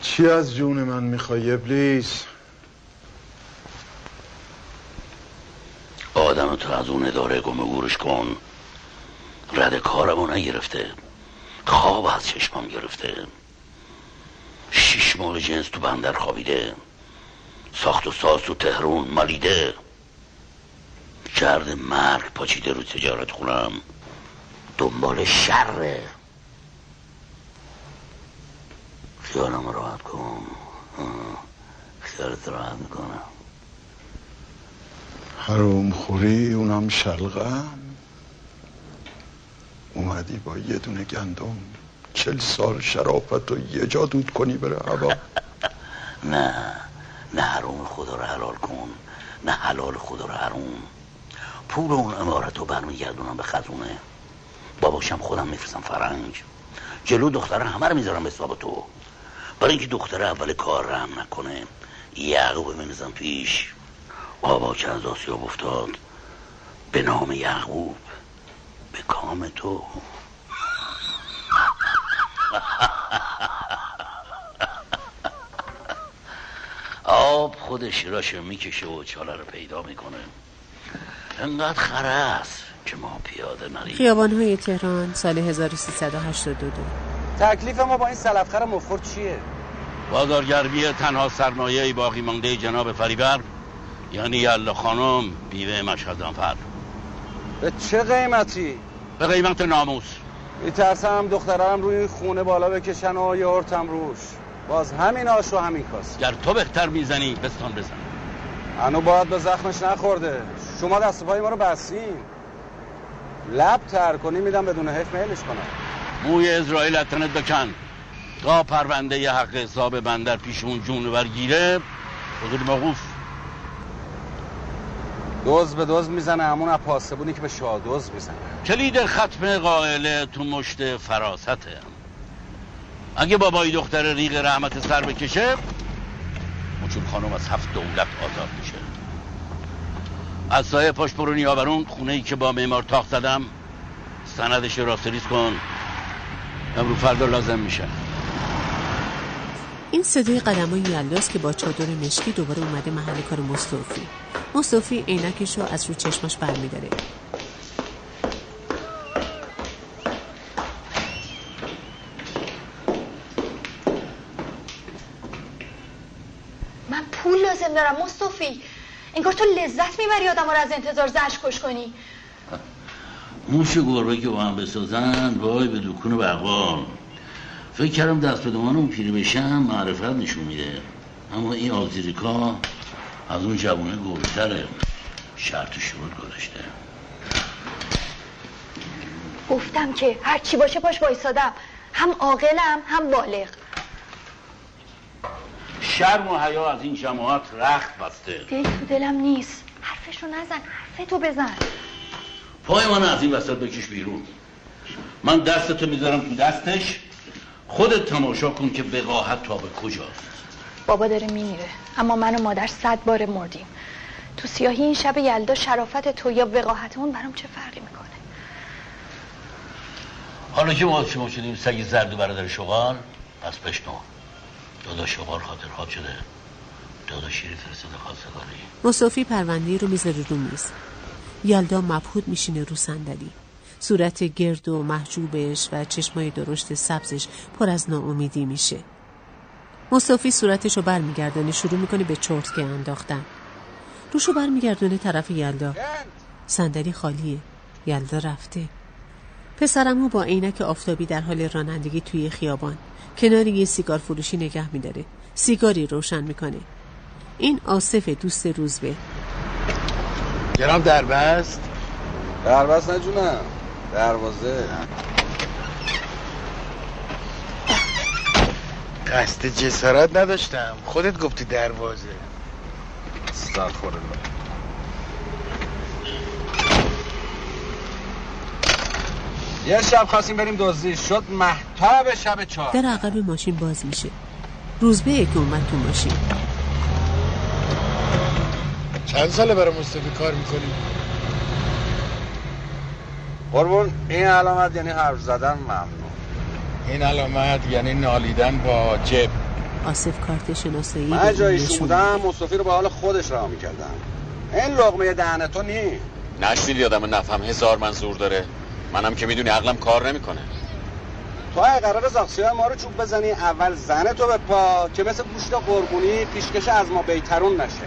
چی از جون من می‌خوای ابلیس؟ آدم تو از اون اداره گمه گورش کن. رد کارمو نگرفته. خواب از چشمم گرفته. شیش ماه جنس تو بندر خوابیده. ساخت و ساز تو تهرون مالیده. کرده مرگ پاچیده رو تجارت خونم. دنبال شره. خیالم راحت کن. خیالت راحت می‌کنم. حروم خوری اونم شلغم. اومدی با یه دونه گندم. چل سال شرافت رو یه جا دود کنی بره هوا. *laughs* نه نه حروم خدا رو حلال کن. نه حلال خدا رو حروم. پول اون امارت رو برمیگردونم به خزونه. باباشم خودم میفرستم فرنگ. جلو دختره همه رو می‌ذارم به حساب تو. برای اینکه دختره اول کار رحم نکنه یعقوب بمیزم پیش. آبا که از آسیاب افتاد. به نام یعقوب به کام تو. آب خودش راشو می‌کشه و چاله رو پیدا می‌کنه. انقدر خره است که ما پیاده نریم. خیابان های تهران سال 1382 تکلیف ما با این سلفخر مفخور چیه؟ بازارگرمی تنها سرمایه باقی مانده جناب فریبر یعنی یلا خانم بیوه مشهدانفر به چه قیمتی؟ به قیمت ناموس. میترسم دخترم روی خونه بالا بکشن و یه ارتم روش. باز همین آش و همین کاس گر تو بهتر می‌زنی بستان بزن. هنو باید به زخمش نخورده. شما دست پای ما رو بستین. لب تر کنی میدم بدون حیف میلش کنم. موی اسرائیل اتنت بکن. تا پرونده ی حق حساب بندر پیش اون جونور گیره حضور موقوف. دوز به دوز می‌زنه همون پاسبونی که به شادوز می‌زنه. کلید ختم قائله تو مشت فراسته اگه بابای دختر ریق رحمت سر بکشه مچون خانم از هفت دولت آزاد میشه. از سایه پاش برو نیاورون خونه ای که با معمار تاخت زدم سندش راستریز کن. امرو فردا لازم میشه. این صدای قدم های یلاست که با چادر مشکی دوباره اومده محل کار مصطفی. مصطفی عینکش رو از رو چشماش برمیداره. من پول لازم دارم مصطفی. انگار تو لذت می‌بری آدم رو از انتظار زش کش کنی. موش گربه که با هم بسازن وای به دکون بقال فکر کردم دست به دمان اون پیری بشم معرفت نشون میده. اما این آزیریکا از اون جوانه گربتره شرط شروط گذاشته. گفتم که هر چی باشه پاش وایسادم. هم عاقلم هم بالغ. شرم و حیا از این جماعت رخت بسته. دل تو دلم نیست. حرفشو نزن حرف تو بزن. پای من از این وسط بکش بیرون. من دستتو می‌ذارم تو دستش. خودت تماشا کن که وقاحت تا به کجاست بابا داره میمیره. اما من و مادر صد بار مردیم. تو سیاهی این شب یلدا شرافت تو یا وقاحت اون برام چه فرقی می‌کنه؟ حالا که ما شما شدیم سگ زرد و برادر شغال پس بشنو. دادا شغال خاطر خواب شده. دادا شیری فرستاده خواستگاری مصطفی پرونده رو می‌ذاره رو میز. یلدا مبهود میشینه رو صندلی. صورت گرد و محجوبش و چشمای درشت سبزش پر از ناامیدی میشه. مصطفی صورتش رو برمیگردانه شروع می‌کنه به چرت که انداختن. روشو برمیگردونه طرف یلدا. صندلی خالیه. یلدا رفته. پسرمو با عینک آفتابی در حال رانندگی توی خیابان. کنار یه سیگار فروشی نگه میداره. سیگاری روشن می‌کنه. این آصف دوست روزبه. جناب دربست دربست نجونم دروازه. قصد جسارت نداشتم. خودت گفتی دروازه. استغفر الله یه شب خواستیم بریم دزدی. شد محتاب شب چهار. در عقب ماشین باز میشه. روزبه که اومد تو ماشین. چند ساله برای مصطفی کار می‌کنی؟ قربون این علامت یعنی حرف زدن ممنون این علامت یعنی نالیدن با جب. آصف کارت شناسایی من جایش بودم مصطفی رو به حال خودش راه می‌کردم. این لغمه دهن تو نی. نشنیدی آدم نفهم هزار منظور داره؟ منم که می‌دونی عقلم کار نمی‌کنه. تو های قرار زاخسی ما رو چوب بزنی اول زن تو به پا که مثل گوشت قربونی پیشکش از ما بیترون نشه.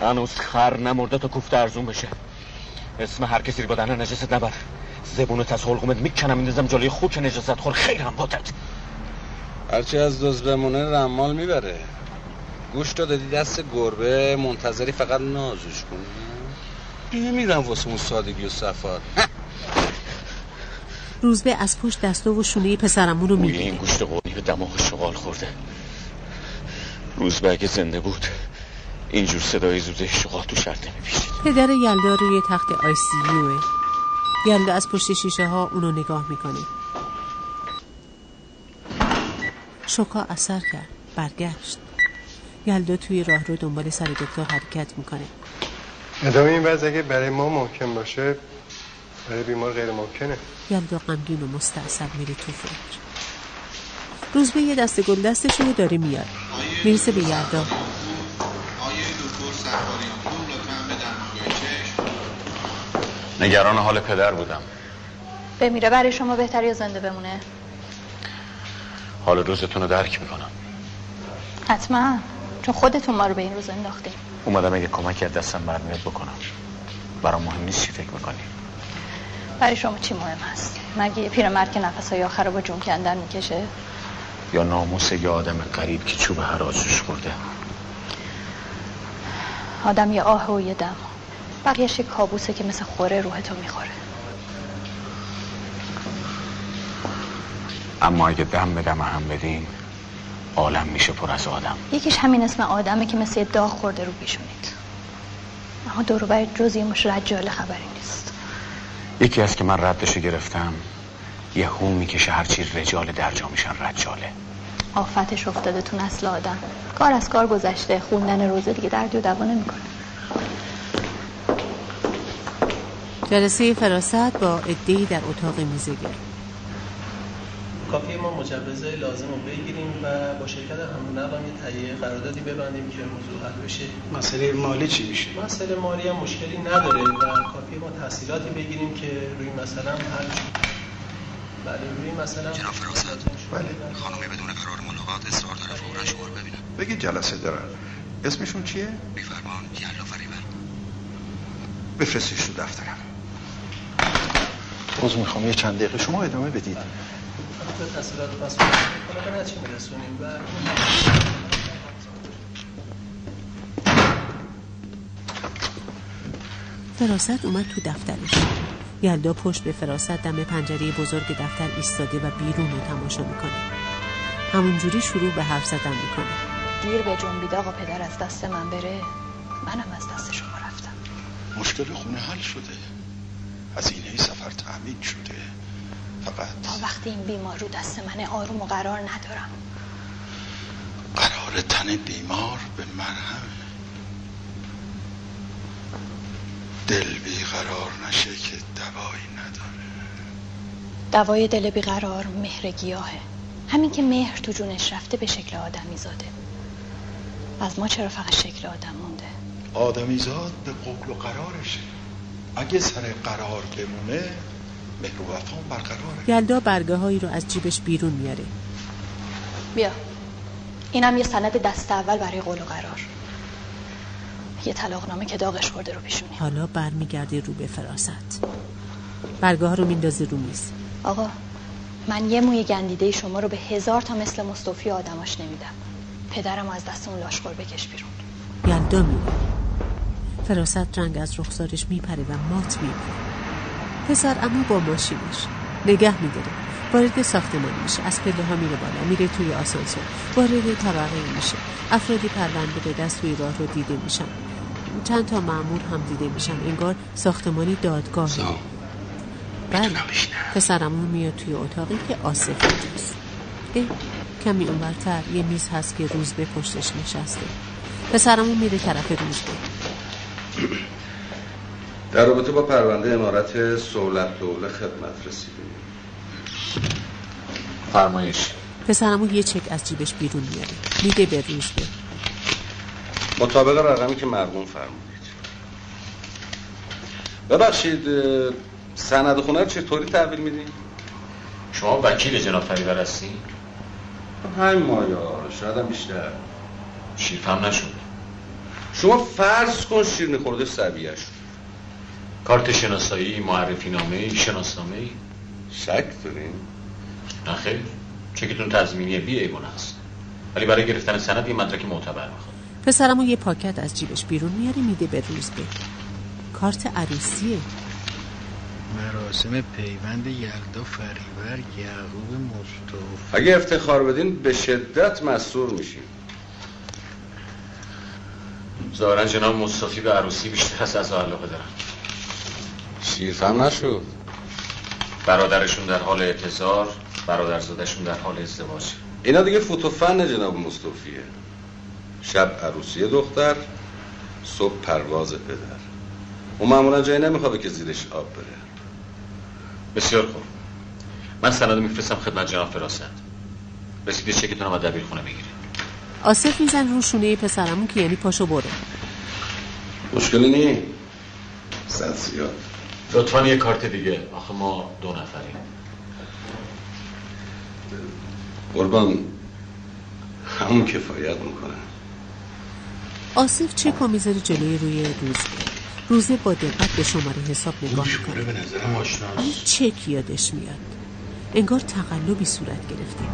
هنوز خر نمرده تا کوفته ارزون بشه. اسم هر کسی با دهنه نجست نبر. زبونت از حلقومت می‌کنم میندازم جلوی خوک نجست خور خیرم بادت هرچی از دوز بمونه رمال می‌بره. گوش تو دادی دست گربه منتظری فقط نازش کنی نمیرم واسه اون سادگی و صفات. روزبه از پشت دسته و شونه پسرمون رو می‌گیره این گوشت قولی به دماغ شغال خورده. روزبه اگه زنده بود اینجور صدای زوده شغال تو شرط نمیپیشید پدر یلدا روی تخت آی سی یوه. یلدا از پشت شیشه ها اونو نگاه می‌کنه. شوکا اثر کرد برگشت. یلدا توی راه رو دنبال سر دکتر حرکت می‌کنه. ادامه این وضع اگه برای ما ممکن باشه برای بیمار غیر ممکنه. یلدا غمگین و مستعصب میره تو فکر. روزبه یه دست گل دستش رو داره میاد می‌رسه به یلدا آیه دکتر سرکاریان پور لطفا به درمانگاه چشم نگران حال پدر بودم. بمیره برای شما بهتر یا زنده بمونه. حال روزتون رو درک می‌کنم. حتما. چون خودتون ما رو به این روز انداختیم اومدم اگه کمکی از دستم برمیاد بکنم. برام مهم نیست چی فکر می‌کنی. برای شما چی مهم هست مگه یه پیرمرد که نفسهای آخر رو با جون کندن می‌کشه؟ یا ناموس یا آدم قریب که چوب حراجش خورده آدم یه آه و یه دم. بقیهش یه کابوسه که مثل خوره روحتو می‌خوره. اما اگه دم به دم هم بدیم عالم میشه پر از آدم. یکیش همین اسم آدمه که مثل یه داغ خورده رو پیشونید. اما دورو بر جز یه مش رجاله خبری نیست. یکی از که من ردشو گرفتم یه هو می‌کشه هرچی رجال درجا میشن رجاله. آفتش افتاده تو نسل آدم. کار از کار گذشته خوندن روزه دیگه دردی و دوا نمی‌کنه جلسه فراست با ادهی در اتاق میزگه کافی ما مجوزهای لازم رو بگیریم و با شرکت همون نقل هم یه تهیه قراردادی ببندیم که موضوع حل بشه. مسئله مالی چی میشه؟ مسئله مالی هم مشکلی نداره و کافی ما تحصیلاتی بگیریم که روی مثلا حل بله روی مثلا جناب فراست. بله. خانمی بدون قرار ملاقات اصرار داره. فورا شما رو ببینم. بگید جلسه دارن. اسمشون چیه؟ میفرمان یلا فریبر. بفرستیش تو دفترم. عذر می‌خوام. یه چند دقیقه. شما ادامه بدید. فراست اومد تو دفترش. یلدا پشت به فراست دم پنجره بزرگ دفتر ایستاده و بیرون رو تماشا می‌کنه. همونجوری شروع به حرف زدن می‌کنه. دیر به جنبید آقا پدر از دست من بره. منم از دست شما رفتم. مشکل خونه حل شده. هزینه سفر تأمین شده. فقط تا وقتی این بیمار رو دست من آروم و قرار ندارم. قرار تن بیمار به مرهم. دل بیقرار نشه که دوایی نداره. دوای دل بیقرار مهر گیاهه. همین که مهر تو جونش رفته به شکل آدمی زاده. از ما چرا فقط شکل آدم مونده؟ آدمیزاد به قول و قرارشه. اگه سر قرار بمونه مهر و وفا برقراره. یلدا برگه هایی رو از جیبش بیرون میاره. بیا. اینم یه سند دست اول برای قول و قرار. یه طلاقنامه که داغش خورده رو پیشونی حالا برمیگرده رو به فراست. برگه ها رو میندازه رو میز. آقا من یه موی گندیده شما رو به هزار تا مثل مصطفی آدماش نمیدم. پدرم از دست اون لاشخور بکش بیرون. یلدا میره فراست رنگ از رخسارش میپره و مات میره پسر اما با ماشینش نگه میداره. وارد ساختمان میشه. از پله ها میره بالا. میره توی آسانسور. وارد طبقه میشه. افرادی پرونده به دست توی راه رو دیده میشن. چند تا معمور هم دیده میشن. انگار ساختمانی دادگاهه. بله. پسرمون میاد توی اتاقی که آصف اه کمی اونورتر. یه میز هست که روز به پشتش نشسته. پسرمون میره طرف روز به در رابطه با پرونده امارت سولت دوله خدمت رسیدیم. فرمایش. پسرمون یه چک از جیبش بیرون میاره. میده به روز به. مطابق رقمی که مرقوم فرمودید. ببخشید سند خونه رو چطوری تحویل میدین؟ شما وکیل جناب فریبر هستی؟ همین مایا شاید هم بیشتر. شیرفهم نشد. شما فرض کن شیرنی خورده سبیه شد کارت شناسایی معرفی نامه شناسنامه. شک دارین؟ نه خیر چکتون تضمینی بی ایوان هست ولی برای گرفتن سند یه مدرک معتبر می‌خواد. پسرمون یه پاکت از جیبش بیرون میاره میده به روز به. کارت عروسیه. مراسم پیوند یلدا فریبر یعقوب مصطفی. اگه افتخار بدین به شدت مسرور میشیم. ظاهرا جناب مصطفی به عروسی بیشتر از از علاقه دارن. شیرفهم نشد. برادرشون در حال اعتذار برادرزادشون در حال ازدواج. اینا دیگه فوتوفن جناب مصطفیه. شب عروسی دختر صبح پرواز پدر. اون معمولا جایی نمیخوابه که زیرش آب بره. بسیار خوب. من سند میفرستم خدمت جناب فراست رسیده چکتون هم از دبیرخونه بگیرید آصف میزن رو شونه پسرمون که یعنی پاشو برو. مشکلی نی. صد زیاد. لطفا یه کارت دیگه. آخه ما دو نفریم. قربان. همون کفایت می‌کنه. آصف چک رو می‌ذاره جلوی روی روزه روزه با دقت به شماره حساب نگاه می‌کنه. به نظرم آشناست. این چک یادش میاد. انگار تقلبی صورت گرفته.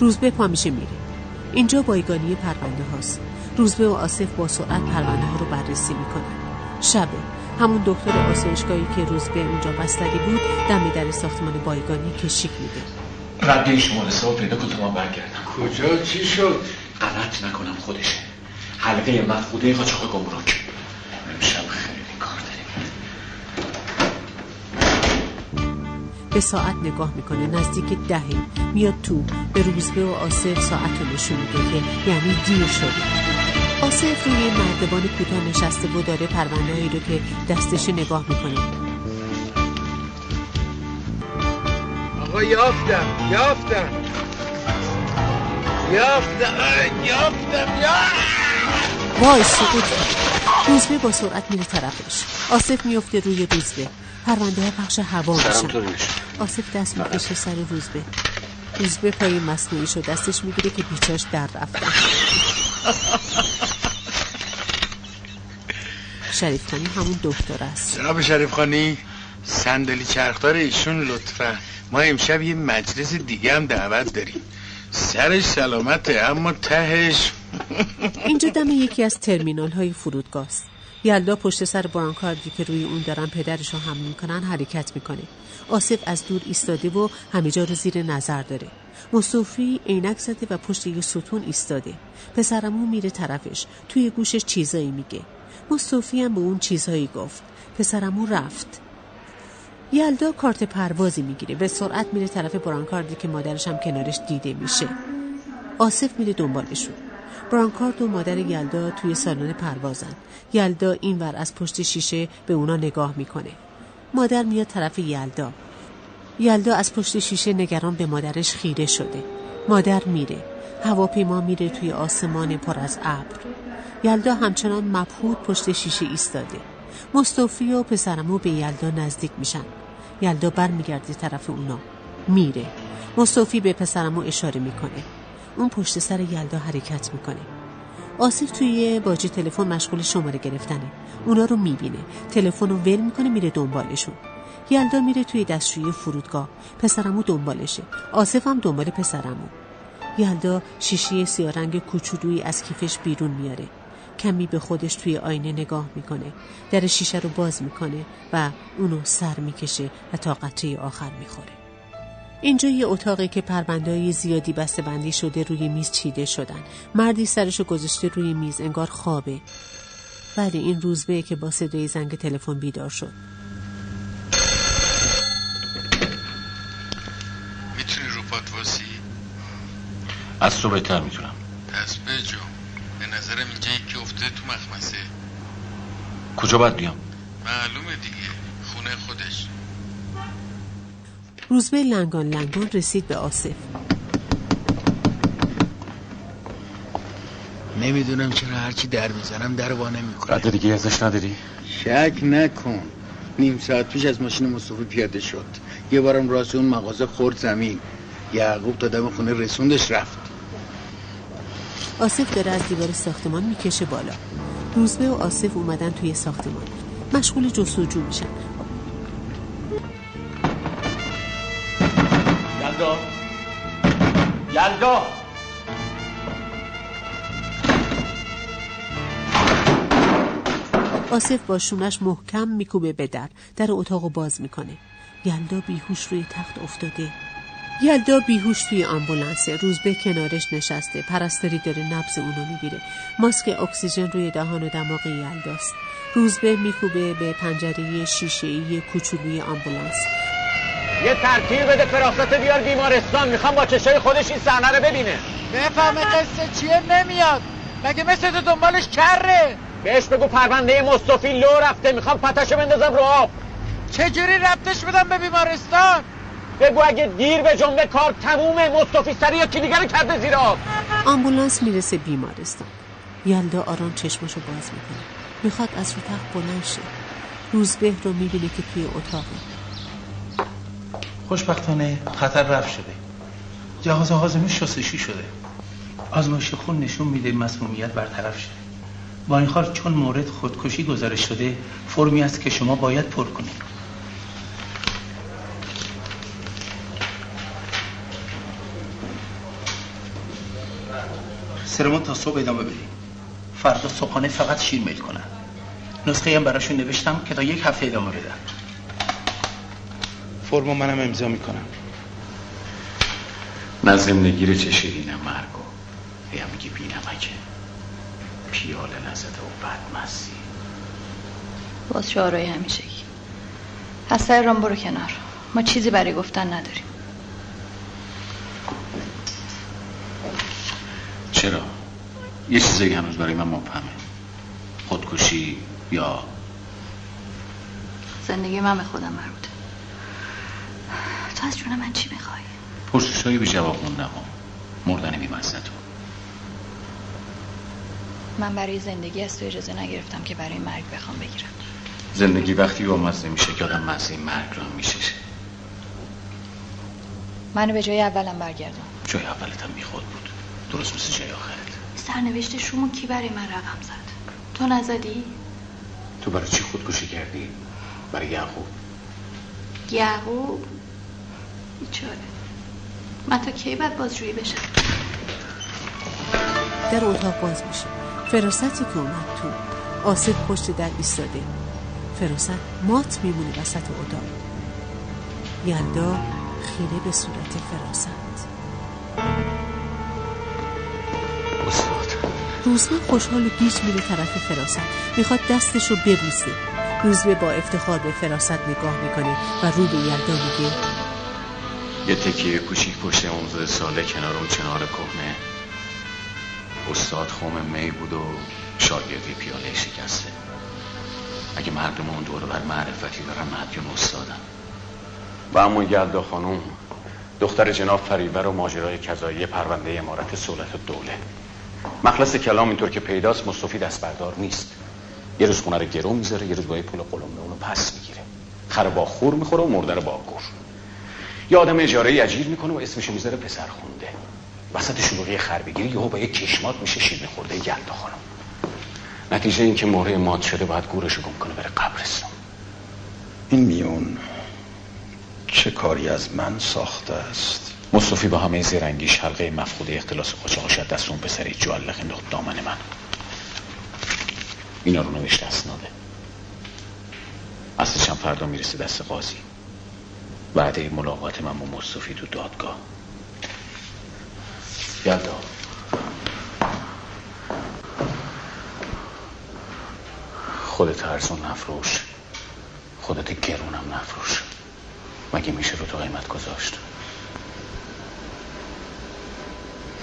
روزبه پا میشه میره. اینجا بایگانی پرونده هاست. روزبه و آصف با سرعت پرونده ها رو بررسی می‌کنن شبه همون دکتر آسایشگاهی که روزبه اونجا بستری بود دم در ساختمان بایگانی کشیک میده. رد این شماره سه رو پیدا کن تا من برگردم. کجا؟ چی شد؟ غلط نکنم خودشه. حلقه مفقوده قاچاق گمرک امشب خیلی کار داریم به ساعت نگاه می‌کنه نزدیک دهه میاد تو به روزبه و آصف ساعت رو نشون میده که یعنی دیر شده آصف روی مردبان کوتاه نشسته و داره پروندههایی رو که دستش نگاه می‌کنه. آقا یافتم یافتم. یافتم یافتم یافتم. وای سقوط. روزبه با سرعت میره طرفش. آصف میفته روی روزبه پرونده ها پخش هوا میشن آصف دست می‌کشه سر روزبه. روزبه پای مصنوعی شو دستش می‌گیره که بیچاش در رفته. شریف خانی همون دکتر است. جناب شریف خانی صندلی چرخدار ایشون لطفا. ما امشب یه مجلس دیگه هم دعوت داریم. سرش سلامته اما تهش. اینجا دم یکی از ترمینال های فرودگاه است یلدا پشت سر برانکاردی که روی اون دارن پدرش رو حمل می‌کنن حرکت می‌کنه. آصف از دور ایستاده و همه جا رو زیر نظر داره. مصطفی عینک زده و پشت یه ستون ایستاده. پسرمون میره طرفش. توی گوشش چیزایی میگه. مصطفی هم به اون چیزهایی گفت. پسرمون رفت. یلدا کارت پروازی می‌گیره. به سرعت میره طرف برانکاردی که مادرش هم کنارش دیده میشه. آصف میره دنبالشون. برانکارد و مادر یلدا توی سالن پروازن. یلدا اینور از پشت شیشه به اونا نگاه می‌کنه. مادر میاد طرف یلدا. یلدا از پشت شیشه نگران به مادرش خیره شده. مادر میره. هواپیما میره توی آسمان پر از ابر. یلدا همچنان مبهوت پشت شیشه ایستاده. مصطفی و پسرمو به یلدا نزدیک میشن. یلدا بر میگرده طرف اونا. میره. مصطفی به پسرمو اشاره می‌کنه. اون پشت سر یلدا حرکت می‌کنه. آصف توی باجی تلفن مشغول شماره گرفتنه. اونا رو می‌بینه. تلفن رو ول می‌کنه میره دنبالشون. یلدا میره توی دستشویی فرودگاه. پسرمو دنبالشه. آصف هم دنبال پسرمو. یلدا شیشه سیارنگ کوچولویی از کیفش بیرون میاره. کمی به خودش توی آینه نگاه می‌کنه. در شیشه رو باز می‌کنه و اونو سر می‌کشه و تا قطعه آخر می‌خوره. اینجا یه اتاقی که پروندهای زیادی بسته بندی شده روی میز چیده شدن. مردی سرشو گذاشته روی میز انگار خوابه. ولی این روزبه که با صدای زنگ تلفن بیدار شد. می‌تونی رو پات واسی از تو بهتر می‌تونم پس بجو به نظرم افتاده تو مخمسه. کجا باید بیام؟ معلومه دیگه. خونه خودش. روزبه لنگان لنگان رسید به آصف. نمی‌دونم چرا هرچی در می‌زنم در وا نمی‌کنه رد دیگه ازش نداری؟ شک نکن. نیم ساعت پیش از ماشین مصطفی پیاده شد. یه بارم راست اون مغازه خورد زمین. یعقوب تا دم خونه رسوندش رفت. آصف داره از دیوار ساختمان می‌کشه بالا. روزبه و آصف اومدن توی ساختمان. مشغول جستجو میشن. یلدا. یلدا. آصف با شونش محکم میکوبه به در. در اتاقو باز می‌کنه. یلدا بیهوش روی تخت افتاده. یلدا بیهوش توی آمبولانسه روزبه کنارش نشسته. پرستاری داره نبز اونو می‌گیره. ماسک اکسیژن روی دهان و دماغ یلداست روزبه میکوبه به پنجره شیشه‌ای کوچولوی آمبولانس. یه ترتیب بده فراست بیار بیمارستان. می‌خوام با چشای خودش این صحنه رو ببینه. بفهمه قصه چیه؟ نمیاد. مگه مثل تو دنبالش کره؟ بهش بگو پرونده مصطفی لو رفته. می‌خوام پتشو بندازم رو آب. چجوری رفتش بدم به بیمارستان؟ بگو اگه دیر به جمله کار تمومه مصطفی سری یا کی دیگر کرده زیر آب. آمبولانس می‌رسه بیمارستان. یلدا آرام چشمشو باز می‌کنه. می‌خواد از رو تخت بلند شه. روزبه رو می‌بینه که توی اتاقه. خوشبختانه خطر رفت شده. جهاز هاضمه شستشو شده. آزمایش خون نشون میده مسمومیت برطرف شده با این حال چون مورد خودکشی گزارش شده فرمی است که شما باید پر کنید. سرمون تا صبح ادامه بدیم. فردا صبحانه فقط شیر میل کنن. نسخه هم براشون نوشتم که تا یک هفته ادامه بدن. فرمو منم امضا می‌کنم. نه زندگی رو چشیدی نه مرگو. یا میگی بی نمکه. پیاله نزده و بدمستی باز شعارهای همیشگی. پس سرم برو کنار. ما چیزی برای گفتن نداریم. چرا؟ یه چیزایی هنوز برای من مبهمه خودکشی یا زندگی من به خودم مربوطه. تو از جون من چی می‌خوای؟ پرسشایی به جواب مونده ها مردن بیمزدتون من برای زندگی از تو اجازه نگرفتم که برای مرگ بخوام بگیرم. زندگی وقتی با مزه میشه که آدم مزه مرگ را میشه منو به جای اولم برگردم جای اولت هم بیخود بود. درست مثل جای آخرت؟ سرنوشت شومو کی برای من رقم زد؟ تو نزدی؟ تو برای چی خودکشی کردی؟ برای یعقوب. یعقوب؟ بیچاره. من تا کی باید بازجویی بشم؟ در اتاق باز میشه. فراستی که اومد تو آصف پشت در ایستاده. فراست مات میمونه وسط اتاق. یلدا خیره به صورت فراست روزبه خوشحال و گیج میره طرف فراست. می‌خواد دستش رو ببوسه. روزبه با افتخار به فراست نگاه می‌کنه و رو به یلدا میگه. یه تکیه کوچیک پشت امضای ساله کنار اون چنار کهنه. استاد خوم می بود و شاگردی پیاله شکسته. اگه مردم اون دور بر معرفتی دارن مدیون استادم و اما یلدا خانوم دختر جناب فریور و ماجرای کذایی پرونده امارت سولت دوله مخلص کلام اینطور که پیداست مصطفی دست بردار نیست. یه روز خونه رو گرو می‌ذاره یه روز با پول قلمه اونو پس می‌گیره. خر با خور می‌خوره و مرده رو با گور. یه آدم اجاره اجیر می‌کنه و اسمشو می‌ذاره پسر خونده. وسط شلوغی خر بگیری یهو با یه کشمات میشه شیر خورده یلدا خانم نتیجه این که مهره مات شده باید گورشو گم کنه بره قبرستان. این میون چه کاری از من ساخته است؟ مصطفی با همه زیرنگیش حلقه مفقود اختلاس قاچاق دست اون پسری جوالق انداخت دامن من. اینا رو نوشته اسناده اصلش هم فردا می‌رسه دست قاضی. بعد ملاقات من با مصطفی تو دادگاه. یلدا خودت ارزون نفروش. خودت گرونم نفروش. مگه میشه رو تو قیمت گذاشت؟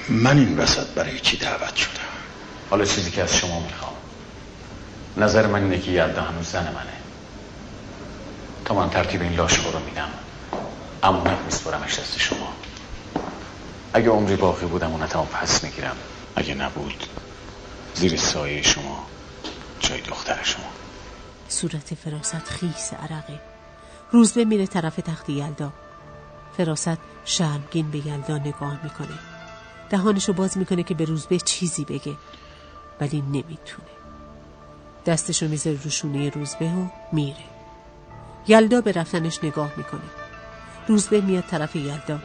من این وسط برای چی دعوت شدم؟ حالا چیزی که از شما می‌خوام. نظر من اینه که یلدا هنوز زن منه. تا من ترتیب این لاش رو میدم امونت میسپرمش دست شما. اگه عمری باقی بود امونت پس می‌گیرم. اگه نبود زیر سایه شما جای دختر شما. صورت فراست خیس عرقه. روزبه میره طرف تخت یلدا. فراست شرمگین به یلدا نگاه می‌کنه. دهانشو باز می‌کنه که به روزبه چیزی بگه ولی نمی‌تونه. دستشو می‌ذاره رو شونه روزبه و میره. یلدا به رفتنش نگاه می‌کنه. روزبه میاد طرف یلدا.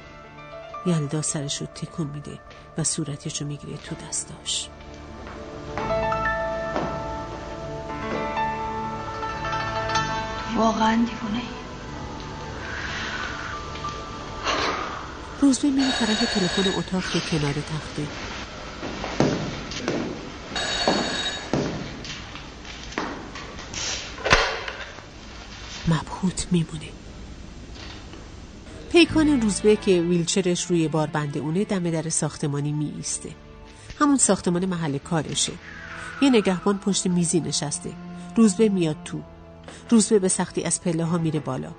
یلدا سرشو تکون میده و صورتشو می‌گیره تو دستاش. واقعا دیوونه روزبه میره طرف تلفن اتاق که کنار تخته. مبهوت میمونه پیکان روزبه که ویلچرش روی باربند اونه دم در ساختمانی می ایسته. همون ساختمان محل کارشه. یه نگهبان پشت میزی نشسته. روزبه میاد تو. روزبه به سختی از پله ها میره بالا.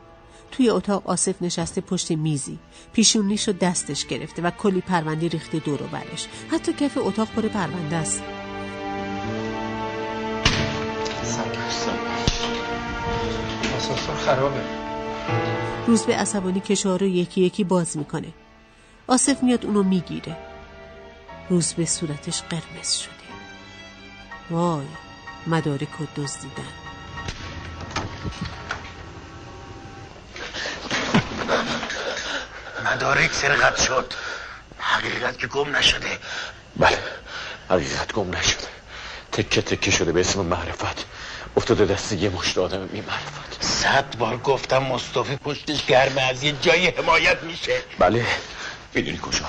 توی اتاق آصف نشسته پشت میزی. پیشونیش رو دستش گرفته و کلی پرونده ریخته دور و برش. حتی کف اتاق پر پرونده است. خرابه روزبه عصبانی کشار رو یکی یکی باز می‌کنه. آصف میاد اونو می‌گیره. روزبه صورتش قرمز شده. وای مدارک رو دزدیدن. مدارک سرقت شد. حقیقت که گم نشده. بله حقیقت گم نشده. تکه تکه شده به اسم معرفت. افتاده دست یه مشت آدم بی معرفت. صد بار گفتم مصطفی پشتش گرمه از یه جایی حمایت میشه. بله. می‌دونی کجا؟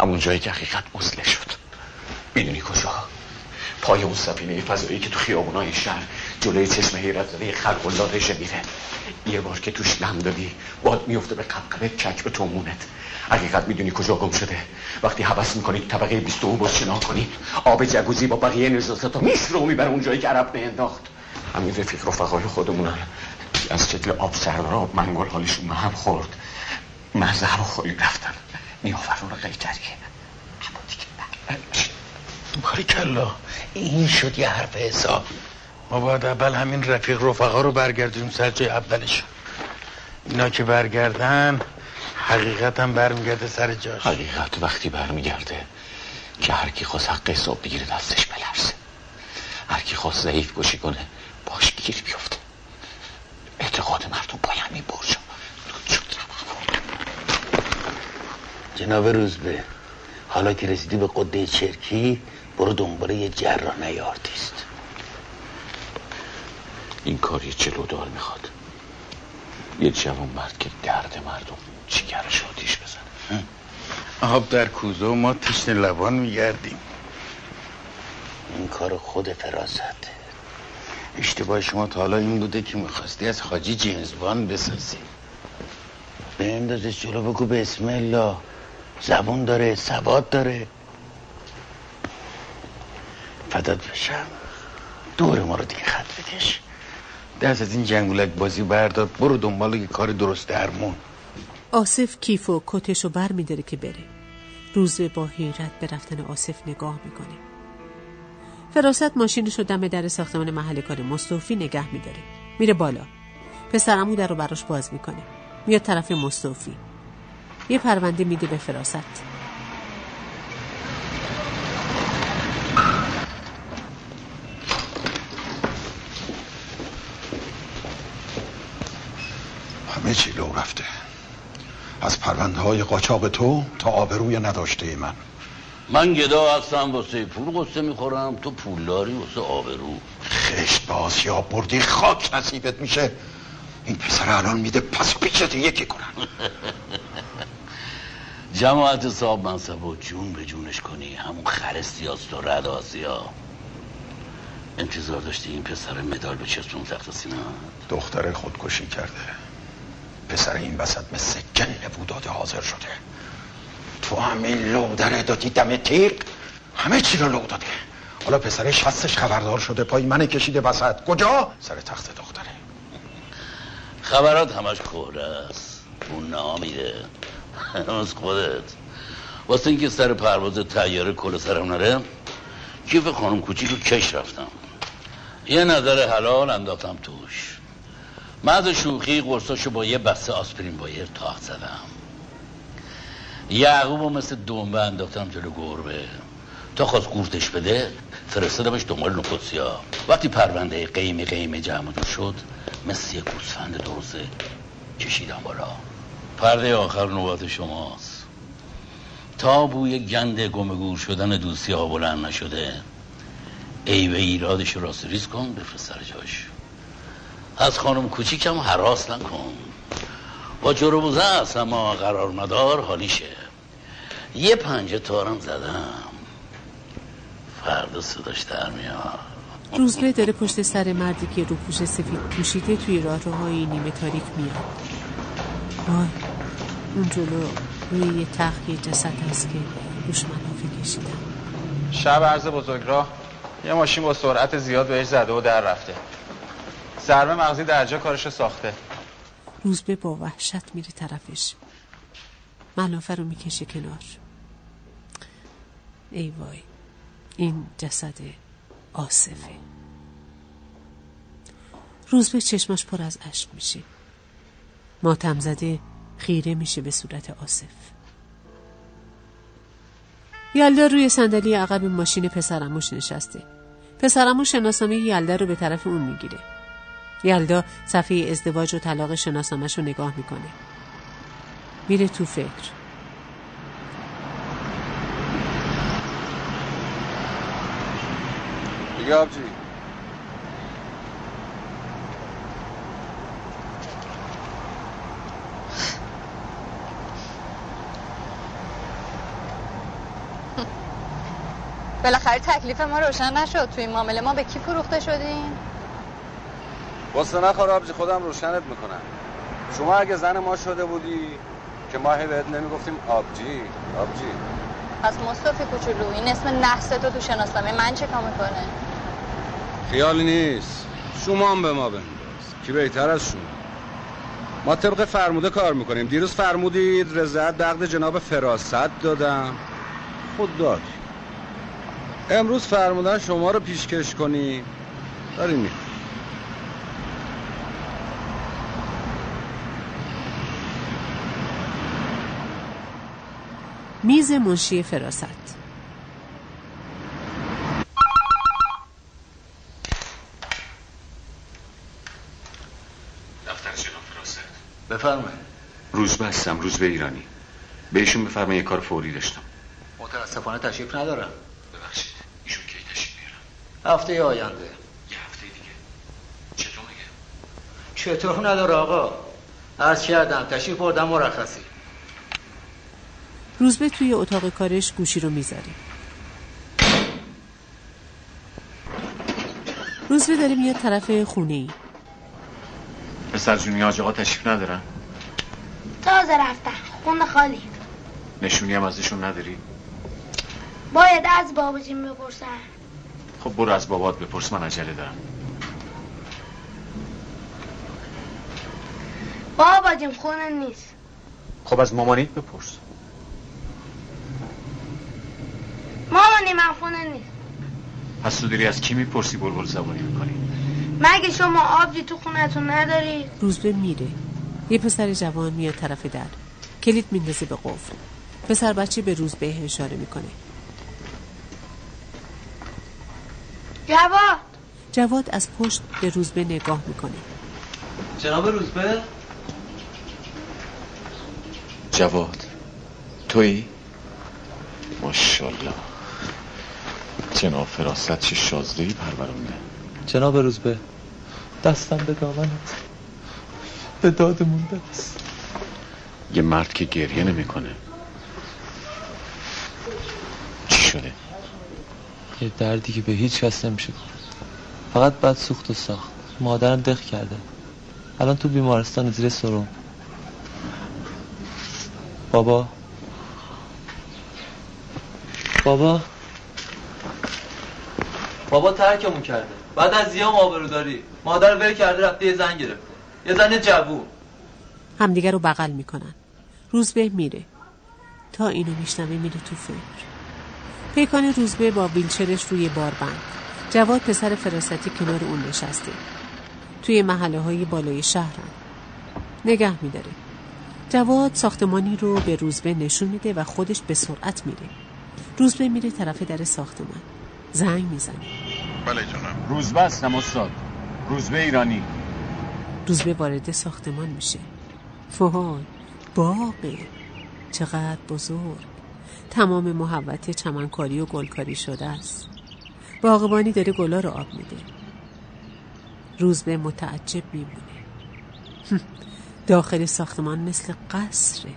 همون جایی که حقیقت مزله شد. می‌دونی کجا؟ پای اون سفینه فضایی که تو خیابونای شهر جلوی چشم حیرت زده خلق الله میره یه بار که توش لم دادی باد میفته به قبقبه کک به تومونت. حقیقت می‌دونی کجا گم شده. وقتی حبس می‌کنی طبقه 22 باز شنا کنی آب جگوزی با بقیه نزاستا میس رو می‌بره اون جایی که عرب انداخت همین رفیق رفقای خودمونن. از شکل آب سردار آب منگل حالشون هم خورد. مزه رو خوری رفتن. نیافرون رو قیتری باری کلا؟ این شد یه حرف حساب. ما باید اول همین رفیق رفقا رو برگردیم سر جای اولش. اینا که برگردن حقیقت هم برمیگرده سر جاش. حقیقت وقتی برمیگرده که هر کی خواست حق حساب بگیره دستش بلرزه. هر کی خواست ضعیف گوشی کنه باش گیر بیفته. اعتقاد مردم پای همین برجا. جناب روزبه حالا که رسیدی به قده چرکی برو دنباله یه جرانه آرتیست. این کار یه دار می‌خواد. یه جوان مرد که درد مردم چیگر شادیش بزنه. آب در کوزه و ما تشن لبان میگردیم. این کار خود فراسته اشتباه شما تا حالا این بوده که می‌خواستی از خاجی جیمزبان بسازی. به اندازه جلو بگو به اسم الله. زبون داره سواد داره. فدات بشم. دور ما رو دیگه خط بکش. دست از این جنگولک بازی بردار. برو دنبال یه کار درست درمون. آصف کیف و کتش رو بر میداره که بره. روزه با حیرت به رفتن آصف نگاه می‌کنه. فراست ماشینش رو دم در ساختمان محل کار مستوفی نگه میداره. میره بالا. پسرمو در رو براش باز می‌کنه. میاد طرف مستوفی. یه پرونده میده به فراست. همه چی لو رفته. از پرونده های قاچاق تو تا آبروی نداشته من. من گدا هستم واسه پول قصه می‌خورم تو پولداری واسه آبرو. خشت به آسیا بردی خاک نصیبت میشه. این پسر الان میده پس پیچت یکی کنن *laughs* جماعت صاحب منصب و جون به جونش کنی. همون خر سیاست و رد آسیا. انتظار داشتی این پسر مدال به چسبون تخت سینه دختر خودکشی کرده. پسر این وسط مثل جن بوداده حاضر شده. تو همین لو دره دادی دم تیغ همه چی رو لو داده. حالا پسرش هستش خبردار شده پای من کشیده وسط. کجا؟ سر تخت دختره. خبرات همش کهره است. اون نامیده از خودت. واسه اینکه سر پرواز تیاره کل سرم نره کیف خانم کوچیک رو کش رفتم. یه نظر حلال انداختم توش. محض شوخی قرصاشو با یه بسته آسپرین بایر تاخت زدم. یعقوبو مثل دنبه انداختم جلو گربه. تا خواست قورتش بده فرستادمش دنبال نخوصیا وقتی پرونده قیمی قیمی جمع جور شد مثل یه گوسفند درسته کشیدم بالا. پرده آخر نوبت شماست. تا بوی گند گمگور شدن دوستی ها بلند نشده ای به ایرادش راست ریز کن بفرست سر جاش. از خانم کوچیکم حراس نکن. با جروبوزه است اما قرار مدار حالیشه. یه پنجه تارم زدم. فردا صداش در میاد. روزبه داره پشت سر مردی که رو پوش سفید پوشیده توی راهروهای نیمه تاریک میاد. وای اون جلو روی یه تخت یه جسد هست که روش منافی کشیدم. شب عرض بزرگراه. یه ماشین با سرعت زیاد بهش زده و در رفته. ضربه مغزی درجا کارش ساخته. روزبه با وحشت میره طرفش. ملافه رو می‌کشه کنار. ای وای این جسد آصفه. روزبه چشماش پر از اشک میشه. ماتم زده خیره میشه به صورت آصف. یلدا روی صندلی عقب ماشین پسرموش نشسته. پسرموش شناسنامه یلدا رو به طرف اون می‌گیره. یلدا صفحه ازدواج و طلاق شناسنامهش رو نگاه می‌کنه. میره تو فکر. دیگه آبجی. بالاخره تکلیف ما روشن نشد. توی این معامله ما به کی فروخته شدیم؟ واسه نخوار آبجی خودم روشنت می‌کنم. شما اگه زن ما شده بودی که ما هی بهت نمی‌گفتیم آبجی آبجی. پس مصطفی کوچولو این اسم نحس تو تو شناسنامه من چه کار می‌کنه؟ خیالی نیست. شما هم به ما بنداز. کی بهتر از شما؟ ما طبق فرموده کار می‌کنیم. دیروز فرمودید رضایت دقد جناب فراست دادم. خود داد امروز فرمودن شما رو پیشکش کنی داریم می‌کنیم میز منشی فراست. بفرمایید. روزبه هستم روزبه ایرانی. بهشون بفرمایید یه کار فوری داشتم. متاسفانه تشریف ندارم. ببخشید ایشون کی تشریف میارن؟ هفته آینده. یه هفته دیگه. چطور میگه؟ چطور نداره آقا؟ عرض کردم تشریف بردم مرخصی. روزبه توی اتاق کارش گوشی رو می‌ذاره روزبه داره میاد طرف خونه ای پسر جونی آج آقا تشریف ندارن؟ تازه رفتن خونه خالی. نشونی هم ازشون نداری؟ باید از باباجیم بپرسن. خب برو از بابات بپرس من عجله دارم. بابا جیم خونه نیست. خب از مامانیت بپرس. مامانی من خونه نیست. پس تو داری از کی می‌پرسی بلبل زبانی می‌کنی؟ مگه شما آبجی تو خونتون نداری؟ روزبه میره. یه پسر جوان میاد طرف در. کلید میندازه به قفل. پسر بچه به روزبه اشاره می‌کنه. جواد! جواد از پشت به روزبه نگاه می‌کنه. جناب روزبه جواد تویی؟ ماشاءالله. جناب فراست چه شازدهی پرورونده جناب روزبه دستم به دامنت به داد مونده است یه مرد که گریه نمی‌کنه. چی شده؟ یه دردی که به هیچ کس نمیشه فقط بد سوخت و ساخت. مادرم دق کرده. الان تو بیمارستان زیر سرم. بابا. بابا. بابا ترکمون کرده. بعد از زیام آبروداری مادر ول کرده رفته یه زن گرفت یه زن جوون. همدیگه رو بغل می‌کنن. روزبه میره. تا اینو میشنوه میره تو فکر. پیکان روزبه با ویلچرش روی باربند جواد پسر فراستی کنار اون نشسته. توی محله های بالای شهرن. نگه میداره. جواد ساختمانی رو به روزبه نشون میده و خودش به سرعت میره. روزبه میره طرف در ساختمان. زنگ می‌زنه. بله جانم روزبه هستم استاد. روزبه ایرانی. روزبه وارد ساختمان میشه. فوهای باغه چقدر بزرگ. تمام محوت چمنکاری و گلکاری شده است. باغبانی داره گلا رو آب میده. روزبه متعجب میمونه. داخل ساختمان مثل قصره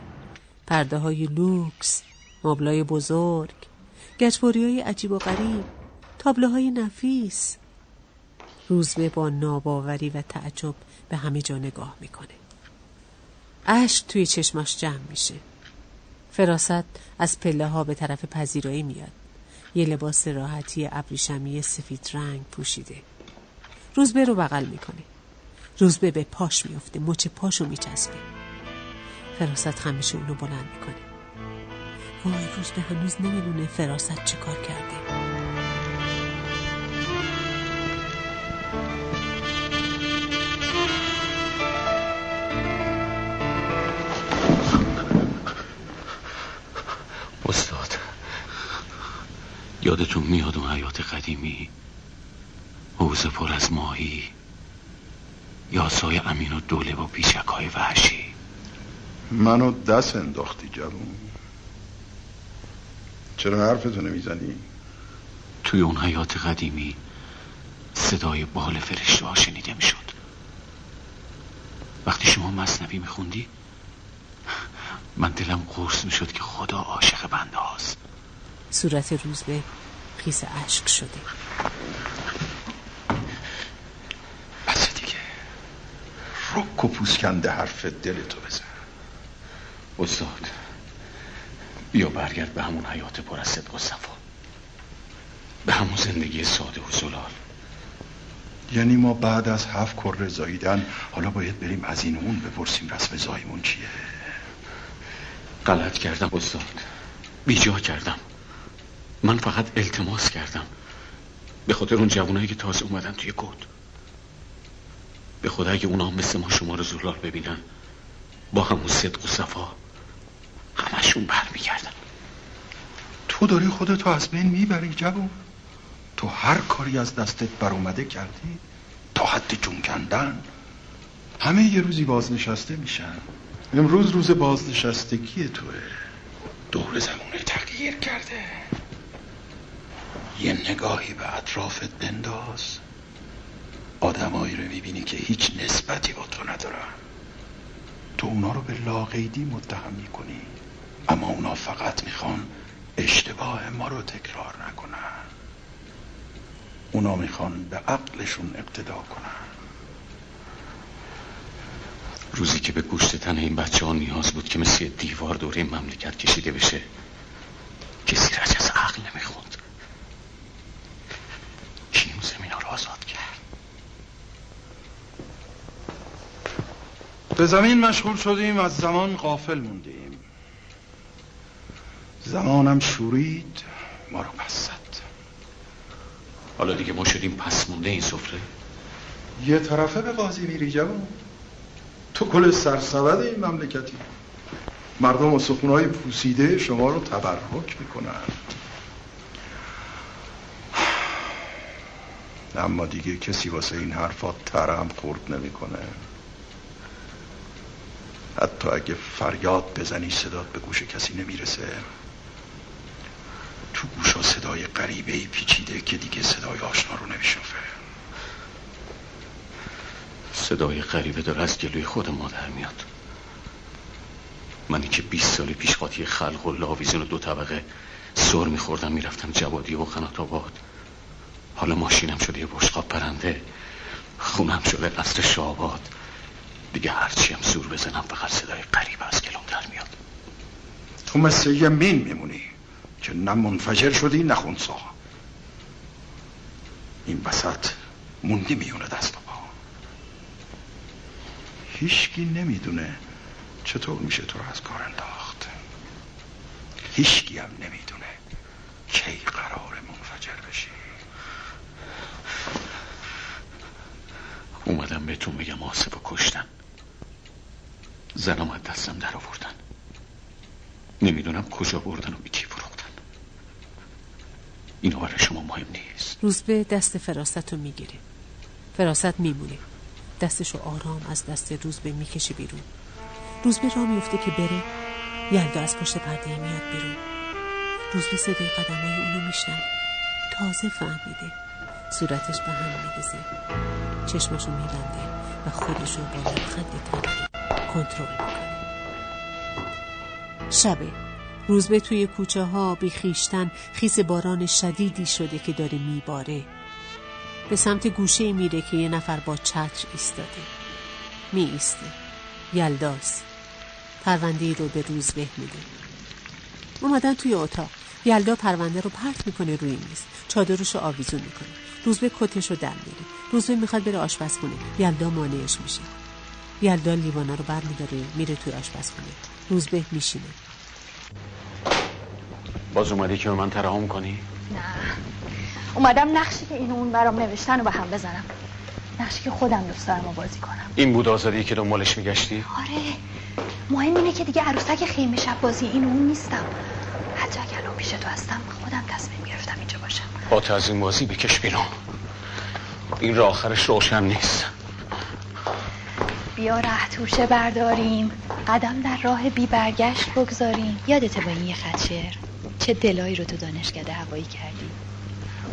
پرده های لوکس مبلای بزرگ. گچبوری های عجیب و غریب. تابلوهای نفیس. روزبه با ناباوری و تعجب به همه جا نگاه می‌کنه. اشک توی چشماش جمع میشه. فراست از پله ها به طرف پذیرایی میاد. یه لباس راحتی ابریشمی سفید رنگ پوشیده. روزبه رو بغل می‌کنه. روزبه به پاش میفته مچ پاشو میچسبه. فراست همیشه اونو بلند می‌کنه. وای روزبه هنوز نمی‌دونه فراست چه کار کرده. استاد یادتون میاد اون حیات قدیمی؟ حوزه پر از ماهی یاسای امین و دوله و بیچک های وحشی. منو دست انداختی جوون. چرا حرفتو نمی‌زنی؟ توی اون حیات قدیمی صدای بال فرشته ها شنیده می‌شد. وقتی شما مصنوی میخوندی من دلم قرص می‌شد که خدا عاشق بنده هاست. صورت روزبه خیس اشک شده. بس دیگه. رک و پوسکنده حرف دلتو بزن. استاد بیا برگرد به همون حیات پر از صدق و صفا. به همون زندگی ساده و زلال. یعنی ما بعد از هفت کره زاییدن حالا باید بریم از این اون بپرسیم رسم زایمون چیه. غلط کردم استاد. بیجا کردم. من فقط التماس کردم. به خاطر اون جوانایی که تازه اومدن توی گود به خدا اگه اونا مثل ما شما رو زلال ببینن با همون صدق و صفا همشون برمیگردن. تو داری خودتو از بین می‌بری جوون. تو هر کاری از دستت بر اومده کردی تا حد جون کندن. همه یه روزی بازنشسته میشن. امروز روز بازنشستگی توه. دور زمونه تغییر کرده. یه نگاهی به اطرافت بنداز. آدمایی رو می‌بینی که هیچ نسبتی با تو ندارن. تو اونا رو به لاقیدی متهم می‌کنی. اما اونا فقط می‌خوان اشتباه ما رو تکرار نکنن. اونا می‌خوان به عقلشون اقتدا کنن. روزی که به گوشت تن این بچه ها نیاز بود که مثل دیوار دوره مملکت کشیده بشه کسی رج از عقل نمی‌خوند کی اون زمین ها رو آزاد کرد؟ به زمین مشغول شدیم از زمان غافل موندیم. زمانم شورید ما رو بستد. حالا دیگه ما شدیم پس مونده این سفره. یه طرفه به قاضی میری جوان. تو کل سرسود این مملکتی. مردم و سخونهای پوسیده شما رو تبرک می‌کنن. اما دیگه کسی واسه این حرفات ترم خورد نمی‌کنه. حتی اگه فریاد بزنی صدات به گوش کسی نمی‌رسه. تو گوشا صدای غریبه ای پیچیده که دیگه صدای آشنا رو نمیشنفه صدای غریبه داره از گلوی خود مادر میاد. منی که 20 سال پیش قاطی خلق و لاویزون دو طبقه سر میخوردم می‌رفتم جوادی و قنات آباد. حالا ماشینم شده یه بشقاب پرنده خونم شده قصر شاباد. دیگه هرچی هم زور بزنم فقط صدای قریب از گلوم در میاد. تو مثل یه مین میمونی. که نه منفجر شدی نه خونسا این وسط موندی میونه دست پا. هیچکی نمی‌دونه چطور میشه تو رو از کار انداخت. هیچکی هم نمی‌دونه کی قرار منفجر بشی. اومدم بهتون بگم آسف و کشتن. زنم از دستم در آوردن. نمی‌دونم کجا بردن و به اینو برای شما مهم نیست. روزبه دست فراست رو می‌گیره فراست میمونه. دستشو آرام از دست روزبه می‌کشه بیرون. روزبه را میفته که بره. یلدا از پشت پرده میاد بیرون. روزبه صدای قدمای اونو میشنم تازه فهمیده. صورتش به هم میریزه. چشمشو میبنده و خودشو با لبخند طبیعی کنترل می‌کنه. شبه. روزبه توی کوچه ها بی خیشتن خیس باران شدیدی شده که داره میباره. به سمت گوشه میره که یه نفر با چتر ایستاده. می ایسته یلداز. پرونده رو به روزبه میده. اومدن توی اتاق. یلدا پرونده رو پرت می‌کنه روی میز. چادرش رو آویزون می‌کنه. روزبه کتش رو در میره روزبه می‌خواد بره آشپزخونه. یلدا مانعش میشه. یلدا لیوانه رو بر میداره میره توی آشپزخونه. روزبه میشینه. باز اومدی که به من ترحم کنی؟ نه. اومدم نقشی که این اون برام نوشتن رو به هم بزنم. نقشی که خودم دوست دارم رو بازی کنم. این بود آزادی که دنبالش میگشتی؟ آره. مهم اینه که دیگه عروسک خیمه شب بازی این اون نیستم. حتی اگر الان پیش تو هستم خودم تصمیم گرفتم اینجا باشم. با از این بازی بکش بیرون. این راه آخرش روشن نیست. بیا توشه برداریم. قدم در راه بی برگشت بگذاریم. یادته با این یه خط شعر؟ چه دلایی رو تو دانشکده هوایی کردی؟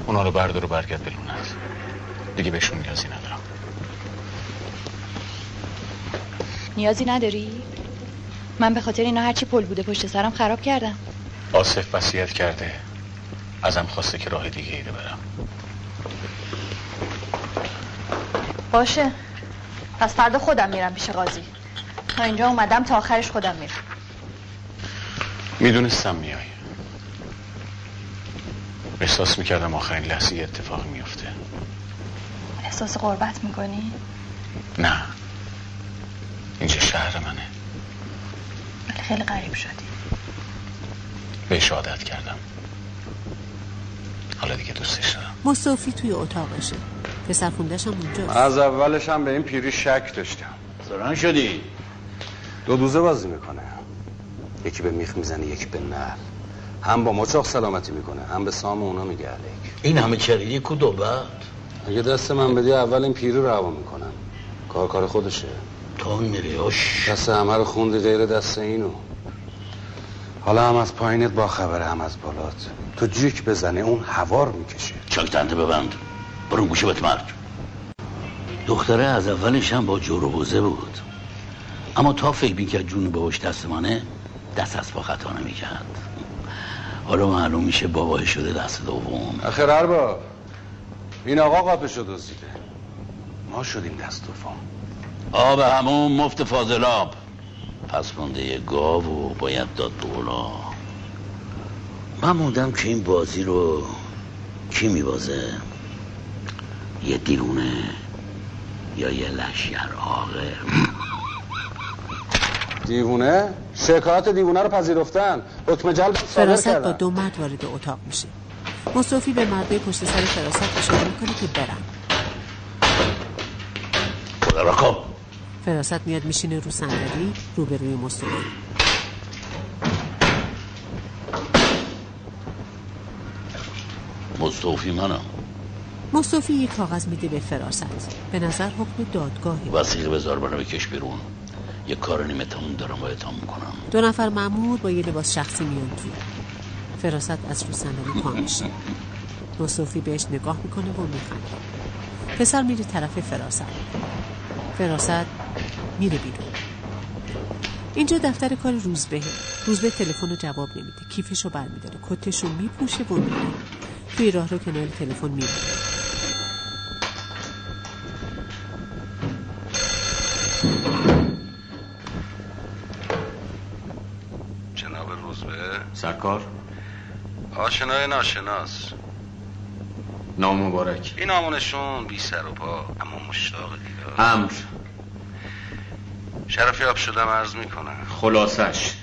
اونا رو بردار و برگرد بلونت دیگه بهشون نیازی ندارم. نیازی نداری؟ من به خاطر اینا هرچی پل بوده پشت سرم خراب کردم. آصف وصیت کرده. ازم خواسته که راه دیگه ایده برم. باشه. پس فردا خودم میرم پیش قاضی. تا اینجا اومدم تا آخرش خودم میرم. می‌دونستم میای. احساس می‌کردم آخرین لحظه اتفاقی میفته احساس قربت می‌کنی؟ نه. اینجا شهر منه؟ ولی خیلی غریب شدی. بهش عادت کردم. حالا دیگه دوستش دارم. مصطفی توی اتاقشه پسر خوندش هم اونجاست. از اولش هم به این پیری شک داشتم. زران شدی؟ دو دوزه بازی می‌کنه. یکی به میخ می‌زنه یکی به نر. هم با مچاق سلامتی می‌کنه هم به سام اونا میگه علیک. این همه چریدی کدو بعد؟ اگه دست من بدی اول این پیری رو روا می‌کنم. کار کار خودشه. تا میری دست همه رو خوندی غیر دست اینو. حالا هم از پایینت با خبره هم از بالات. تو جیک بزنه اون هوار می‌کشه. چاک تنده ببند. برو گوشه بت مرد دختره از اولش هم با جور و بوزه بود. اما تا فکر می‌کرد جون باباش دست مانه دست از پا خطا نمی‌کرد. حالا معلوم میشه بابای شده دست دوم. اخیر ارباب این آقا قاپشو دزدیده ما شدیم دست دوم آب همون مفت فاضلاب پس مونده یه گاو و باید داد بولا من موندم که این بازی رو کی میبازه؟ یه دیونه یا یه لشگر آقه. دیوونه؟ شکایت دیوونه رو پذیرفتن. حکم جلب فراست با دو مرد وارد اتاق میشه. مصطفی به مرده پشت سر فراست اشاره می‌کنه که برن. خدا را کن فراست میاد میشینه رو صندلی روبروی مصطفی مصطفی منم. مصطفی یک کاغذ میده به فراست. به نظر حکم دادگاهه وسیقه بذار منو بکش بیرون. یه کار نیمه تموم دارم باید تموم کنم. دو نفر مأمور با یه لباس شخصی میان تو. فراست از رو صندلی پا میشه. مصطفی بهش نگاه می‌کنه و میخنده. پسر میره طرف فراست. فراست میره بیرون. اینجا دفتر کار روزبه روزبه تلفن رو جواب نمیده. کیفش رو برمیداره. کتش رو میپوشه و میره توی راه رو کنار تلفن میره جناب روزبه سرکار؟ آشنای ناشناس. نام مبارک. این نامونشون بی سر و پا اما مشتاق دیدار. امر. شرفیاب شدم عرض می‌کنم. خلاصش.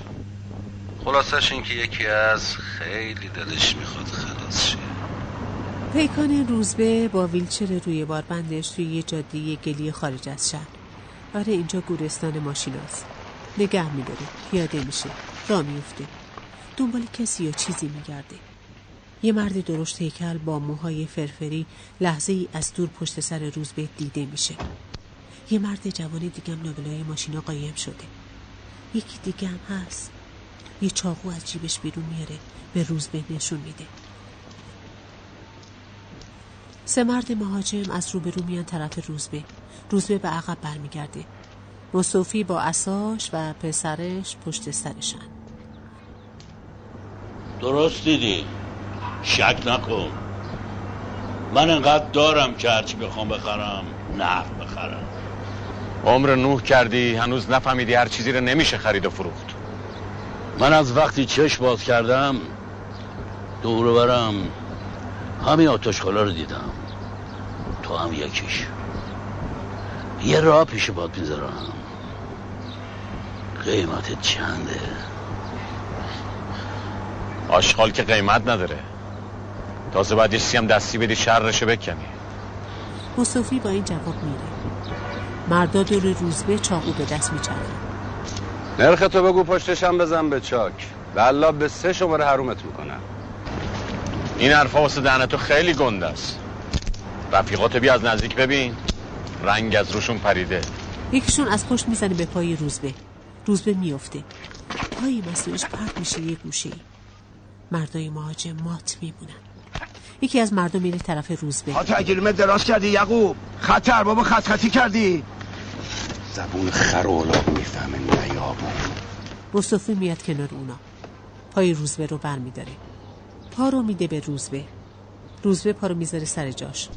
خلاصش این که یکی از خیلی دلش می‌خواد خلاص شه. پیکان روزبه با ویلچر روی باربندش توی یه جاده گلی خارج از شهر. آره اینجا گورستان ماشیناست. نگه میداره پیاده میشه. راه میفته دنبال کسی یا چیزی میگرده یه مرد درشت هیکل با موهای فرفری لحظه ای از دور پشت سر روزبه دیده میشه. یه مرد جوان دیگه هم لابلای ماشینا قایم شده. یکی دیگه هم هست. یه چاقو از جیبش بیرون میاره به روزبه نشون میده. سه مرد مهاجم از روبرو میان طرف روزبه روزبه به عقب برمیگرده. مصطفی با اساش و پسرش پشت سرشن. درست دیدی. شک نکن. من انقدر دارم که هرچی بخوام بخرم نقد بخرم. عمر نوح کردی هنوز نفهمیدی هر چیزی رو نمیشه خرید و فروخت. من از وقتی چشم باز کردم دور برم همین آتش رو دیدم. تو هم یکیش. یه راه پیش باد می‌ذارم. قیمت چنده؟ آشغال که قیمت نداره. تازه باید یه هم دستی بدی شرشو بکنی. مصطفی با این جواب میره مردا دور روزبه چاقو به دست میچرخن. نرخ تو بگو پشتشم بزن به چاک. والله به سه شماره حرومت می‌کنم این حرفا واسه دهنتو خیلی گنده است. رفیقاتو بیا از نزدیک ببین. رنگ از روشون پریده. یکیشون از پشت می‌زنه به پای روزبه. روزبه میفته پای مسئولش پرت میشه یه گوشه ای. مردای مهاجم مات میمونن یکی از مردم میره طرف روزبه ها تگیرمه دراز کردی یعقوب. خطر بابا خط خطی کردی. زبون خر و می‌فهمه نیابو مصطفی میاد کنار اونا. پای روزبه رو بر میداره پا رو میده به روزبه روزبه پا رو می‌ذاره سر جاش.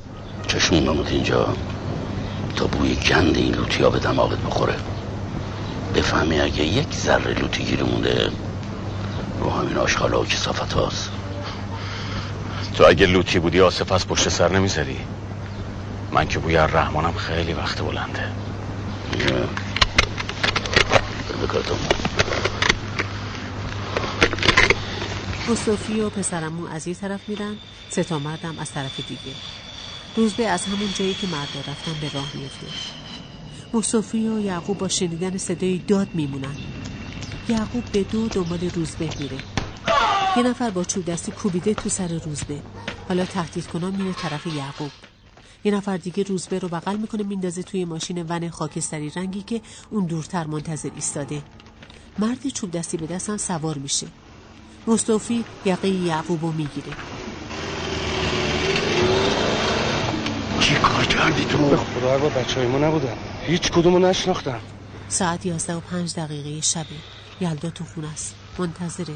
چشموندمت اینجا. تا بوی گند این لوتیا به دماغت بخوره. بفهمی اگه یک ذره لوتی گیر مونده رو همین آشغالا و کسافت هاست. تو اگه لوتی بودی آصف از پشت سر نمی‌زدی من که بوی رحمانم خیلی وقت بلنده. مصطفی و پسرمو از یه طرف میرن سه تا مردم از طرف دیگه. روزبه از همون جایی که مردا رفتن به راه میفته مصطفی و یعقوب با شنیدن صدای داد میمونن. یعقوب به دو دنبال روزبه میره. یه نفر با چوب دستی کوبیده تو سر روزبه حالا تهدید کنان میره طرف یعقوب. یه نفر دیگه روزبه رو بغل می‌کنه میندازه توی ماشین ون خاکستری رنگی که اون دورتر منتظر ایستاده. مرد چوب دستی به دستم سوار میشه. مصطفی یقه یعقوب رو می‌گیره. چی کار کردی تو؟ به خدا با بچه های ما نبودم. هیچ کدومو نشناختم. ساعت یازده و پنج دقیقه شبه. یلدا تو خونه است. منتظره.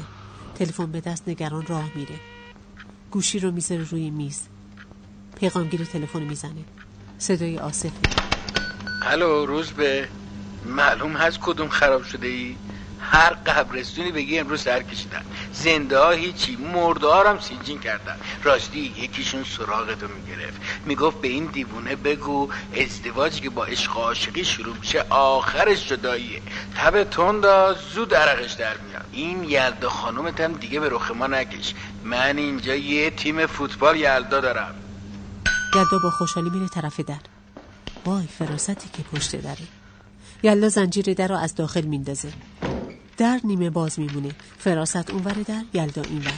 تلفن به دست نگران راه میره. گوشی رو می‌ذاره روی میز. پیغامگیر تلفن می‌زنه. صدای آصف الو روز به. معلوم هست کدوم خراب شده ای هر قبرستونی بگی امروز سر کشیدن. زنده ها هیچی مرده ها هم سیجین کردن. راستی یکیشون سراغتو می‌گرفت. می‌گفت به این دیوونه بگو ازدواجی که با عشق عاشقی شروع میشه آخرش جداییه. تب تندا زود عرقش در میاد. این یلدا خانومت هم دیگه به رخ ما نکش. من اینجا یه تیم فوتبال یلدا دارم. یلدا با خوشحالی میره طرف در. وای فراستی که پشت داره یلدا زنجیر در رو از داخل میندازه. در نیمه باز میمونه. فراست اونور در یلدا اینور.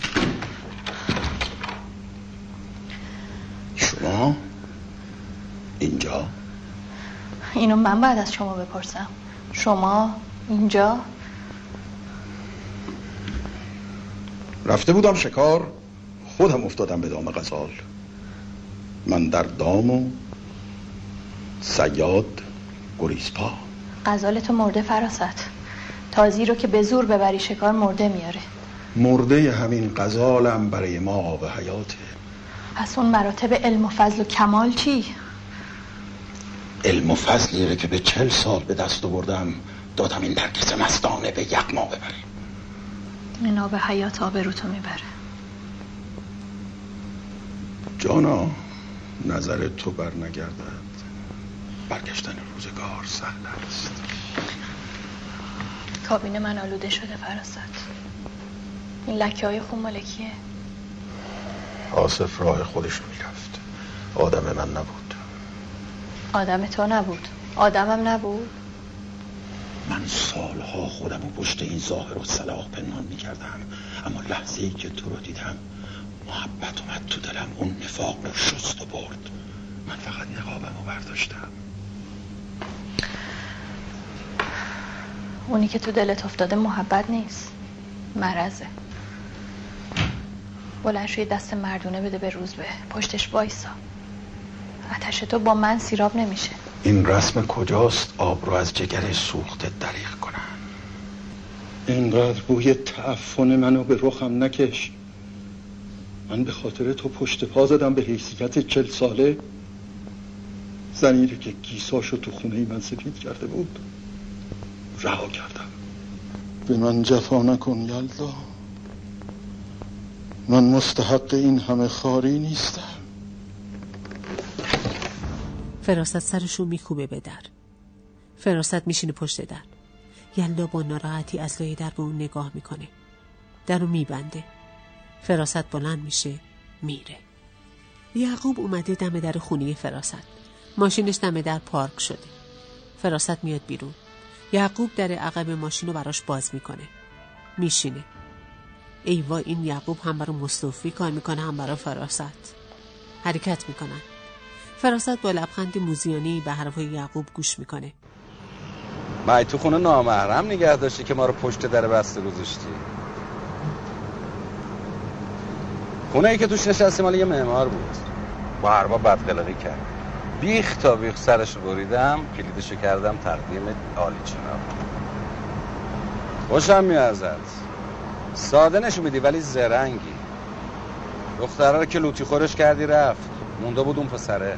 شما؟ اینجا؟ اینو من بعد از شما بپرسم. شما اینجا؟ رفته بودم شکار. خودم افتادم به دام غزال. من در دام و سیاد گریزپا. غزالتو مرده فراست. تازی رو که به زور ببری شکار مرده میاره. مرده همین غزالم برای ما آب حیاته. پس اون مراتب علم و فضل و کمال چی؟ علم و فضلی که به چل سال به دست آوردم دادم این درکس مستانه به یقما ببره این آب حیات آب رو تو می‌بره. جانا نظر تو بر نگردد برگشتن روزگار سهل است. کابین من آلوده شده فراست این لکه های خون مالکیه. آصف راه خودش می‌رفت. آدم من نبود. آدم تو نبود. آدمم نبود. من سالها خودم و پشت این ظاهر و صلاح پنهان می‌کردم. اما لحظه ای که تو رو دیدم محبت اومد تو دلم. اون نفاق رو شست و برد. من فقط نقابم رو برداشتم. اونی که تو دلت افتاده محبت نیست. مرزه بلند شوی دست مردونه بده به روز به. پشتش وایسا. اتش تو با من سیراب نمیشه. این رسم کجاست؟ آب رو از جگر سوخته دریغ کنن. اینقدر بوی تعفن منو به رخم نکش. من به خاطر تو پشت پا زدم به حیثیت چل ساله. زنیره که گیساشو تو خونه من سفید کرده بود. رها کردم. به من جفا نکن یلدا. من مستحق این همه خاری نیستم. فراست سرشو میکوبه به در. فراست میشینه پشت در. یلدا با ناراحتی از لای در به اون نگاه می‌کنه. درو میبنده. فراست بلند میشه میره. یعقوب اومده دم در خونه فراست. ماشینش دم در پارک شده. فراست میاد بیرون. یعقوب در عقب ماشین رو براش باز می‌کنه. میشینه. ای وای این یعقوب هم برای مصطفی کار می‌کنه هم برای فراست. حرکت می‌کنن فراست با لبخند موزیانی به حرفای یعقوب گوش می‌کنه. مای تو خونه نامحرم نگه داشتی که ما رو پشت در بسته گذاشتی. خونه ای که توش نشستی مال یه معمار بود. با هر بدقلقی کرد. بیخ تا بیخ سرش بریدم کلیدشو کردم تقدیم عالی جناب. خوشم میازد ساده نشون میدی ولی زرنگی. دختره رو که لوتی خورش کردی رفت. مونده بود اون پسره.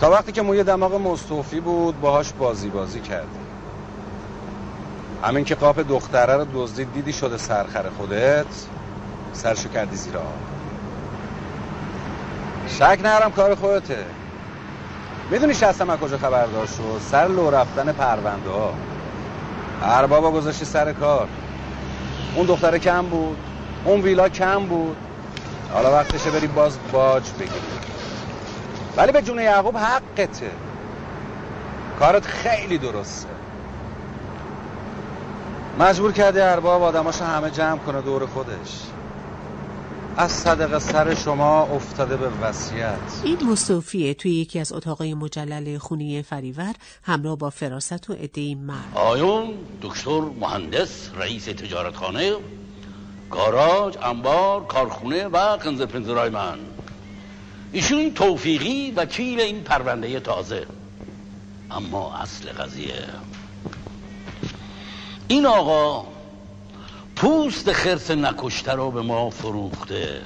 تا وقتی که موی دماغ مستوفی بود باهاش بازی بازی کردی. همین که قاپ دختره رو دزدید دیدی شده سرخر خودت؟ سرشو کردی زیر آب. شک نرم کار خودته. می‌دونی شستم از کجا خبردار شد؟ سر لو رفتن پرونده ها. اربابا گذاشتی سر کار. اون دختره کم بود. اون ویلا کم بود. حالا وقتشه بری باز باج بگیری. ولی به جون یعقوب حقته. کارت خیلی درسته. مجبور کرده ارباب آدماشو همه جمع کنه دور خودش. از صدق سر شما افتاده به وصیت. این مصطفیه توی یکی از اتاقای مجلل خونی فریور همراه با فراست و عدهای مرد. آیون دکتر مهندس رئیس تجارتخانه گاراژ انبار کارخونه و کنزر پنزرای من. ایشون توفیقی وکیل این پرونده تازه. اما اصل قضیه. این آقا پوست خرس نکشته رو به ما فروخته.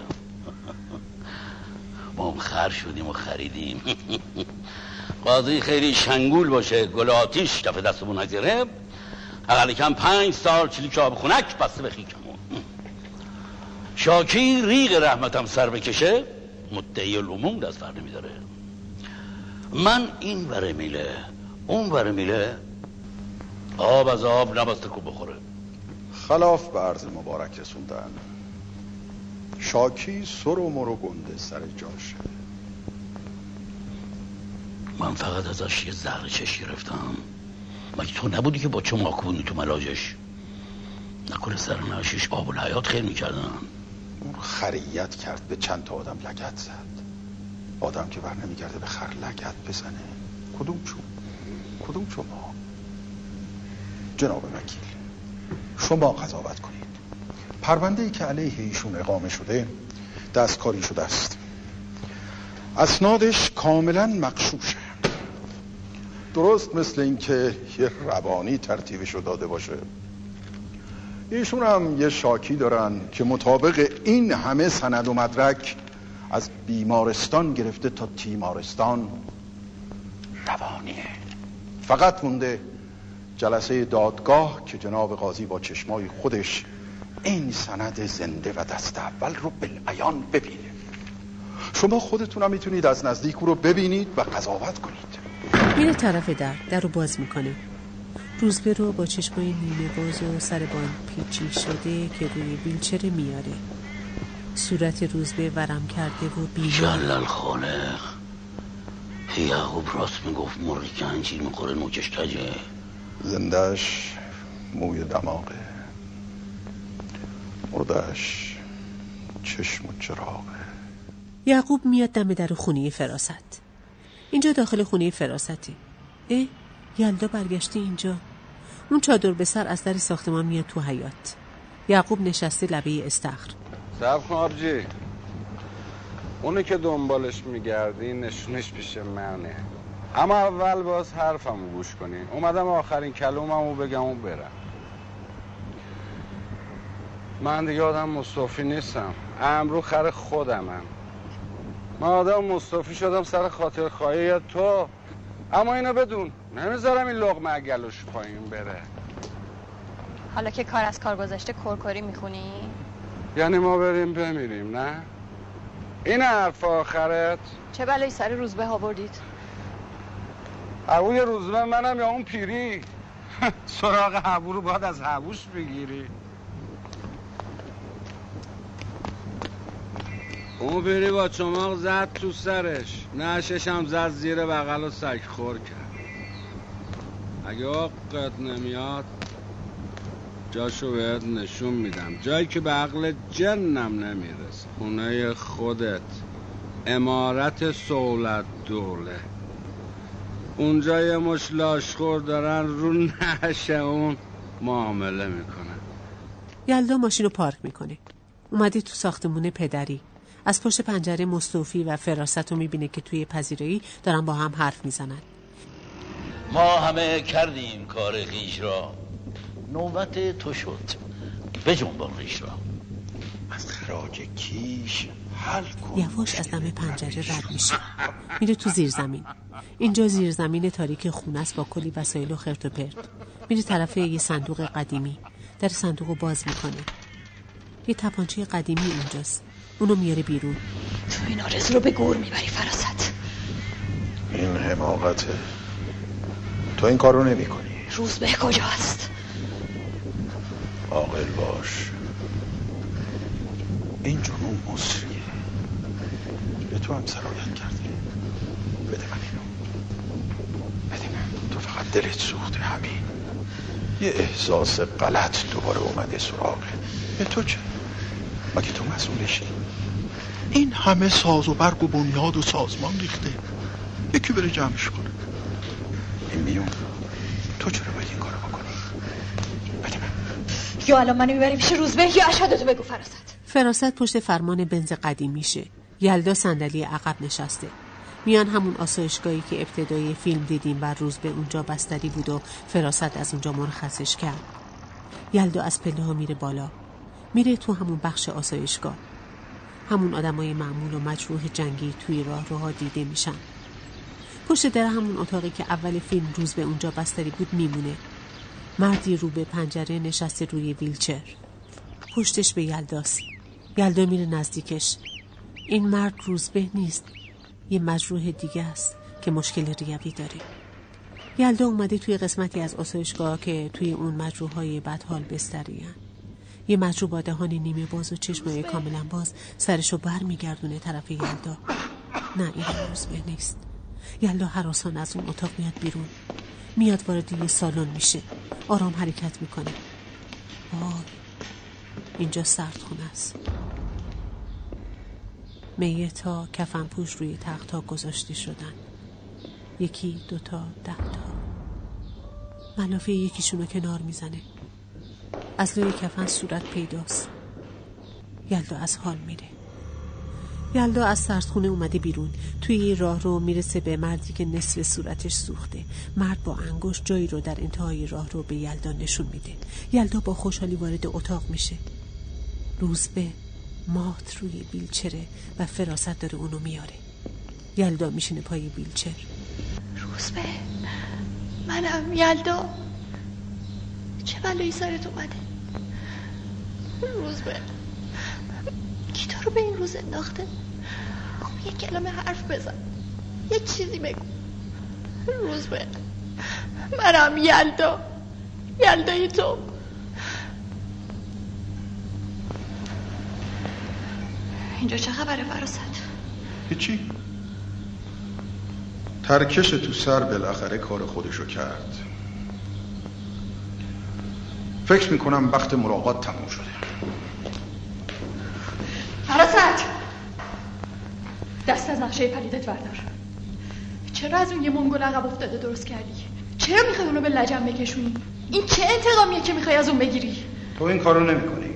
ما هم خر شدیم و خریدیم. قاضی خیلی شنگول باشه گل آتیش کف دستمون نگیره اقل کم پنج سال چلی آب خونک بسته به خیکمون. شاکی ریق رحمتم سر بکشه مدعی العموم دست فرد نمیداره. من این بره میله اون بره میله آب از آب نبسته کو بخوره. خلاف به عرض مبارک رسوندن. شاکی سر و مرو گنده سر جاشه من فقط ازش یه زهر چش گرفتم. مگه تو نبودی که با چه ماکونی تو ملاجش؟ نکنه سر ناشش آب و حیات خیر می‌کردن. اون خریت کرد به چند تا آدم لگت زد. آدم که بر نمیگرده به خر لگت بزنه. کدوم چون؟ کدوم شما جناب وکیل. شما قضاوت کنید. پرونده ای که علیه ایشون اقامه شده دستکاری شده است. اسنادش کاملا مقشوشه درست مثل اینکه یه روانی ترتیبش رو داده باشه. ایشون هم یه شاکی دارن که مطابق این همه سند و مدرک از بیمارستان گرفته تا تیمارستان. روانیه. فقط مونده جلسه دادگاه که جناب قاضی با چشمای خودش این سند زنده و دست اول رو بالعیان ببینه. شما خودتونم می‌تونید از نزدیک رو ببینید و قضاوت کنید. میره طرف در در رو باز می‌کنه. روزبه رو با چشمای نیمه باز و سر بان پیچی شده که روی ویلچر میاره. صورت روزبه ورم کرده و بیمار. جلال خالق یعقوب راست می‌گفت مرغی که انجیر می‌خوره نوکش کجه؟ زندهش موی دماغه. مردش چشم و چراغه. یعقوب میاد دم در خونه فراست. اینجا داخل خونه فراستی اه یلدا برگشته اینجا. اون چادر به سر از در ساختمان میاد تو حیات یعقوب نشسته لبه استخر. سب کن آبجی. اونی که دنبالش میگردی نشونش پیش منه. اما اول باز حرفمو گوش کنین اومدم آخرین کلوممو بگم و برم. من دیگه آدم مصطفی نیستم. امرو خر خودمم. من آدم مصطفی شدم سر خاطر خواهی تو. اما اینو بدون. نمی‌ذارم این لغمه گلوش پایین بره. حالا که کار از کار گذاشته کرکری می‌خونی؟ یعنی ما بریم بمیریم نه؟ این حرف آخرت؟ چه بلایی سر روزبه ها بردید؟ هووی روزبه منم یا اون پیری؟ *laughs* سراغ هبو رو باید از هبوش بگیری. اون پیری با چماق زد تو سرش. نشش هم زد زیر بغل و سگ خور کرد. اگه آقت نمیاد جاشو بهت نشون میدم. جایی که به عقل جنم نمی‌رسه. خونه خودت. امارت سولت دوله. اونجا یه مش لاشخور دارن رو نشه اون معامله می‌کنن. یلدا ماشین رو پارک می‌کنه. اومده تو ساختمون پدری. از پشت پنجره مصطفی و فراست رو می‌بینه که توی پذیرایی دارن با هم حرف می‌زنن. ما همه کردیم کار خیش را. نوبت تو شد. به جنبان ریش را. از خراج کیش یواش از دم پنجره رد میشه. میره تو زیر زمین. اینجا زیر زمین تاریک خونه است با کلی وسایل و خرت و پرت. میره طرف یه صندوق قدیمی. در صندوق رو باز می‌کنه. یه تپانچه قدیمی اونجاست اونو میاره بیرون. تو این آرزو رو به گور می‌بری فراست. این حماقته. تو این کار رو نمی کنی روزبه کجاست؟ عاقل باش. این جنون مصریه به تو هم سرایت کرده بده من اینو. بده من. تو فقط دلت سوخته همین یه احساس غلط دوباره اومده سراغه به تو چه؟ مگه تو مسئولشی؟ این همه ساز و برگ و بنیاد و سازمان ریخته. یکی بره جمعش کنه. این میون. تو چرا باید این کارو بکنی؟ بده من. یا الان منو می‌بری پیش روزبه یا اشهادتو بگو فراست فراست پشت فرمان بنز قدیم میشه یلدا صندلی عقب نشسته. میان همون آسایشگاهی که ابتدای فیلم دیدیم و روز به اونجا بستری بود و فراست از اونجا مرخصش کرد. یلدا از پله ها میره بالا. میره تو همون بخش آسایشگاه. همون آدمای معمول و مجروح جنگی توی راه روها دیده میشن. پشت در همون اتاقی که اول فیلم روز به اونجا بستری بود میمونه. مردی رو به پنجره نشسته روی ویلچر. پشتش به یلداست. یلدا میره نزدیکش. این مرد روزبه نیست. یه مجروح دیگه است که مشکل ریوی داره. یلدا اومده توی قسمتی از آسایشگاه که توی اون مجروح های بدحال بسترین یه مجروح با دهان نیمه باز و چشمای کاملا باز سرشو بر میگردونه طرف یلدا. نه این روزبه نیست. یلدا حراسان از اون اتاق میاد بیرون. میاد وارد یه سالن میشه. آرام حرکت می‌کنه. وای اینجا سرد خونه است. میتا کفن پوش روی تخت ها گذاشته شدن. یکی دوتا ده تا. ملافه یکیشونو کنار می‌زنه. از لوی کفن صورت پیداست. یلدا از حال میره. یلدا از سردخونه اومده بیرون. توی این راه رو می‌رسه به مردی که نصف صورتش سوخته. مرد با انگشت جایی رو در انتهای راه رو به یلدا نشون میده. یلدا با خوشحالی وارد اتاق میشه. روزبه مات روی بیلچره و فراست داره اونو میاره. یلدا میشینه پای بیلچر روزبه منم یلدا. چه بلایی سرت اومده؟ روزبه کی تو رو به این روز انداخته؟ خب یه کلمه حرف بزن. یه چیزی بگو. روزبه منم یلدا. یلدای تو. اینجا چه خبره فراست؟ هیچی. ترکش تو سر بالاخره کار خودشو کرد. فکر می‌کنم وقت ملاقات تموم شده. فراست! دست از نقشه پلیدت بردار. چرا از اون یه منگل عقب افتاده درست کردی؟ چرا می‌خوای اونو به لجن بکشونی؟ این چه انتقامیه که می‌خوای از اون بگیری؟ تو این کارو نمی‌کنی.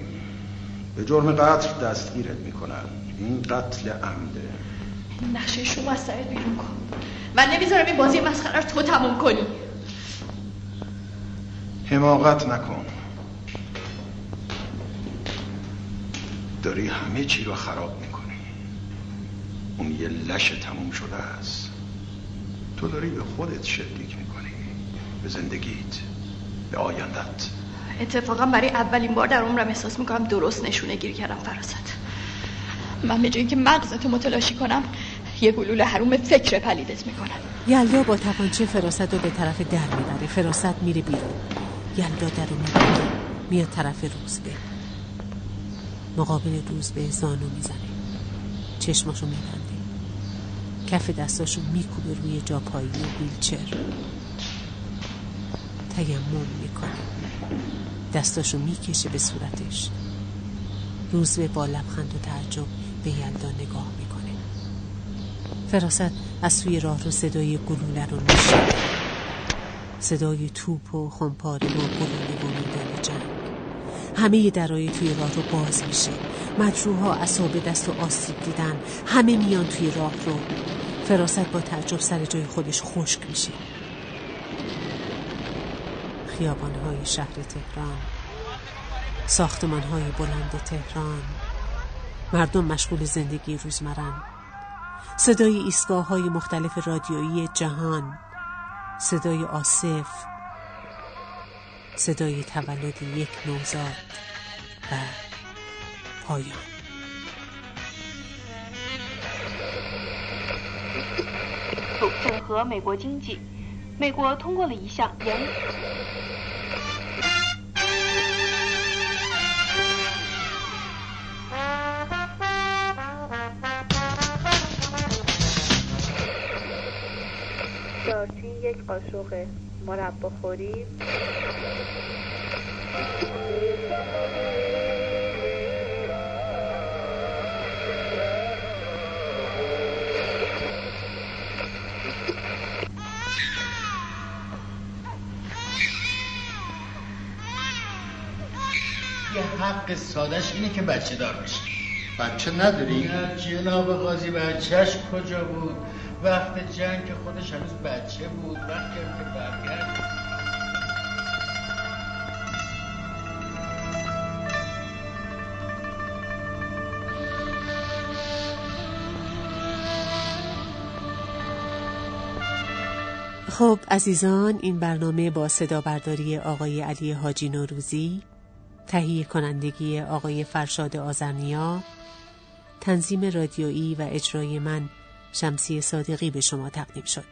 به جرم قتل دستگیرت می‌کنن. این قتل عمده. نقشه شما از سرت بیرون کن. من نمی‌ذارم این بازی مسخره رو تو تموم کنی. حماقت نکن. داری همه چی رو خراب می‌کنی. اون یه لش تموم شده است. تو داری به خودت شلیک می‌کنی. به زندگیت به آیندت اتفاقا برای اولین بار در عمرم احساس می‌کنم درست نشونه گیر کردم فراست. من به جایی که مغزتو متلاشی کنم یه گلوله حروم فکر پلیدت می‌کنم. یلدا با تپانچه فراست رو به طرف در می‌بره. فراست میره بیرون. یلدا در رو میاد طرف روزبه مقابل روزبه زانو می‌زنه. چشماشو میبنده. کف دستاشو میکوبه روی جاپایی و بیلچر تیمم می‌کنه. دستاشو می‌کشه به صورتش. روزبه با لبخند و تعجب به یلدا نگاه می‌کنه. فراست از سوی راه رو صدای گلوله رو میشه صدای توپ و خمپاره و گلوله و میدان جنگ. همه درای توی راه رو باز میشه. مجروح اصاب دست و آسیب دیدن. همه میان توی راه رو. فراست با تعجب سر جای خودش خشک میشه. خیابانهای شهر تهران ساختمانهای بلند تهران مردم مشغول زندگی روزمرن صدای ایستگاه های مختلف رادیویی جهان صدای آصف صدای تولد یک نوزاد و پایان 整合美国经济， 美国通过了一项严。دارچین یک قاشق مربا خوری حق سادش اینه که بچه دار بشه. بچه نداری؟ نه جناب قاضی بچهش کجا بود؟ وقت جنگ که خودش هنوز بچه بود. وقتی که برگرد خب عزیزان این برنامه با صدا برداری آقای علی حاجی نوروزی تهیه کنندگی آقای فرشاد آزرنیا تنظیم رادیویی و اجرای من شمسی صادقی به شما تقدیم شد.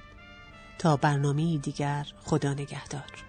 تا برنامه دیگر خدا نگهدار.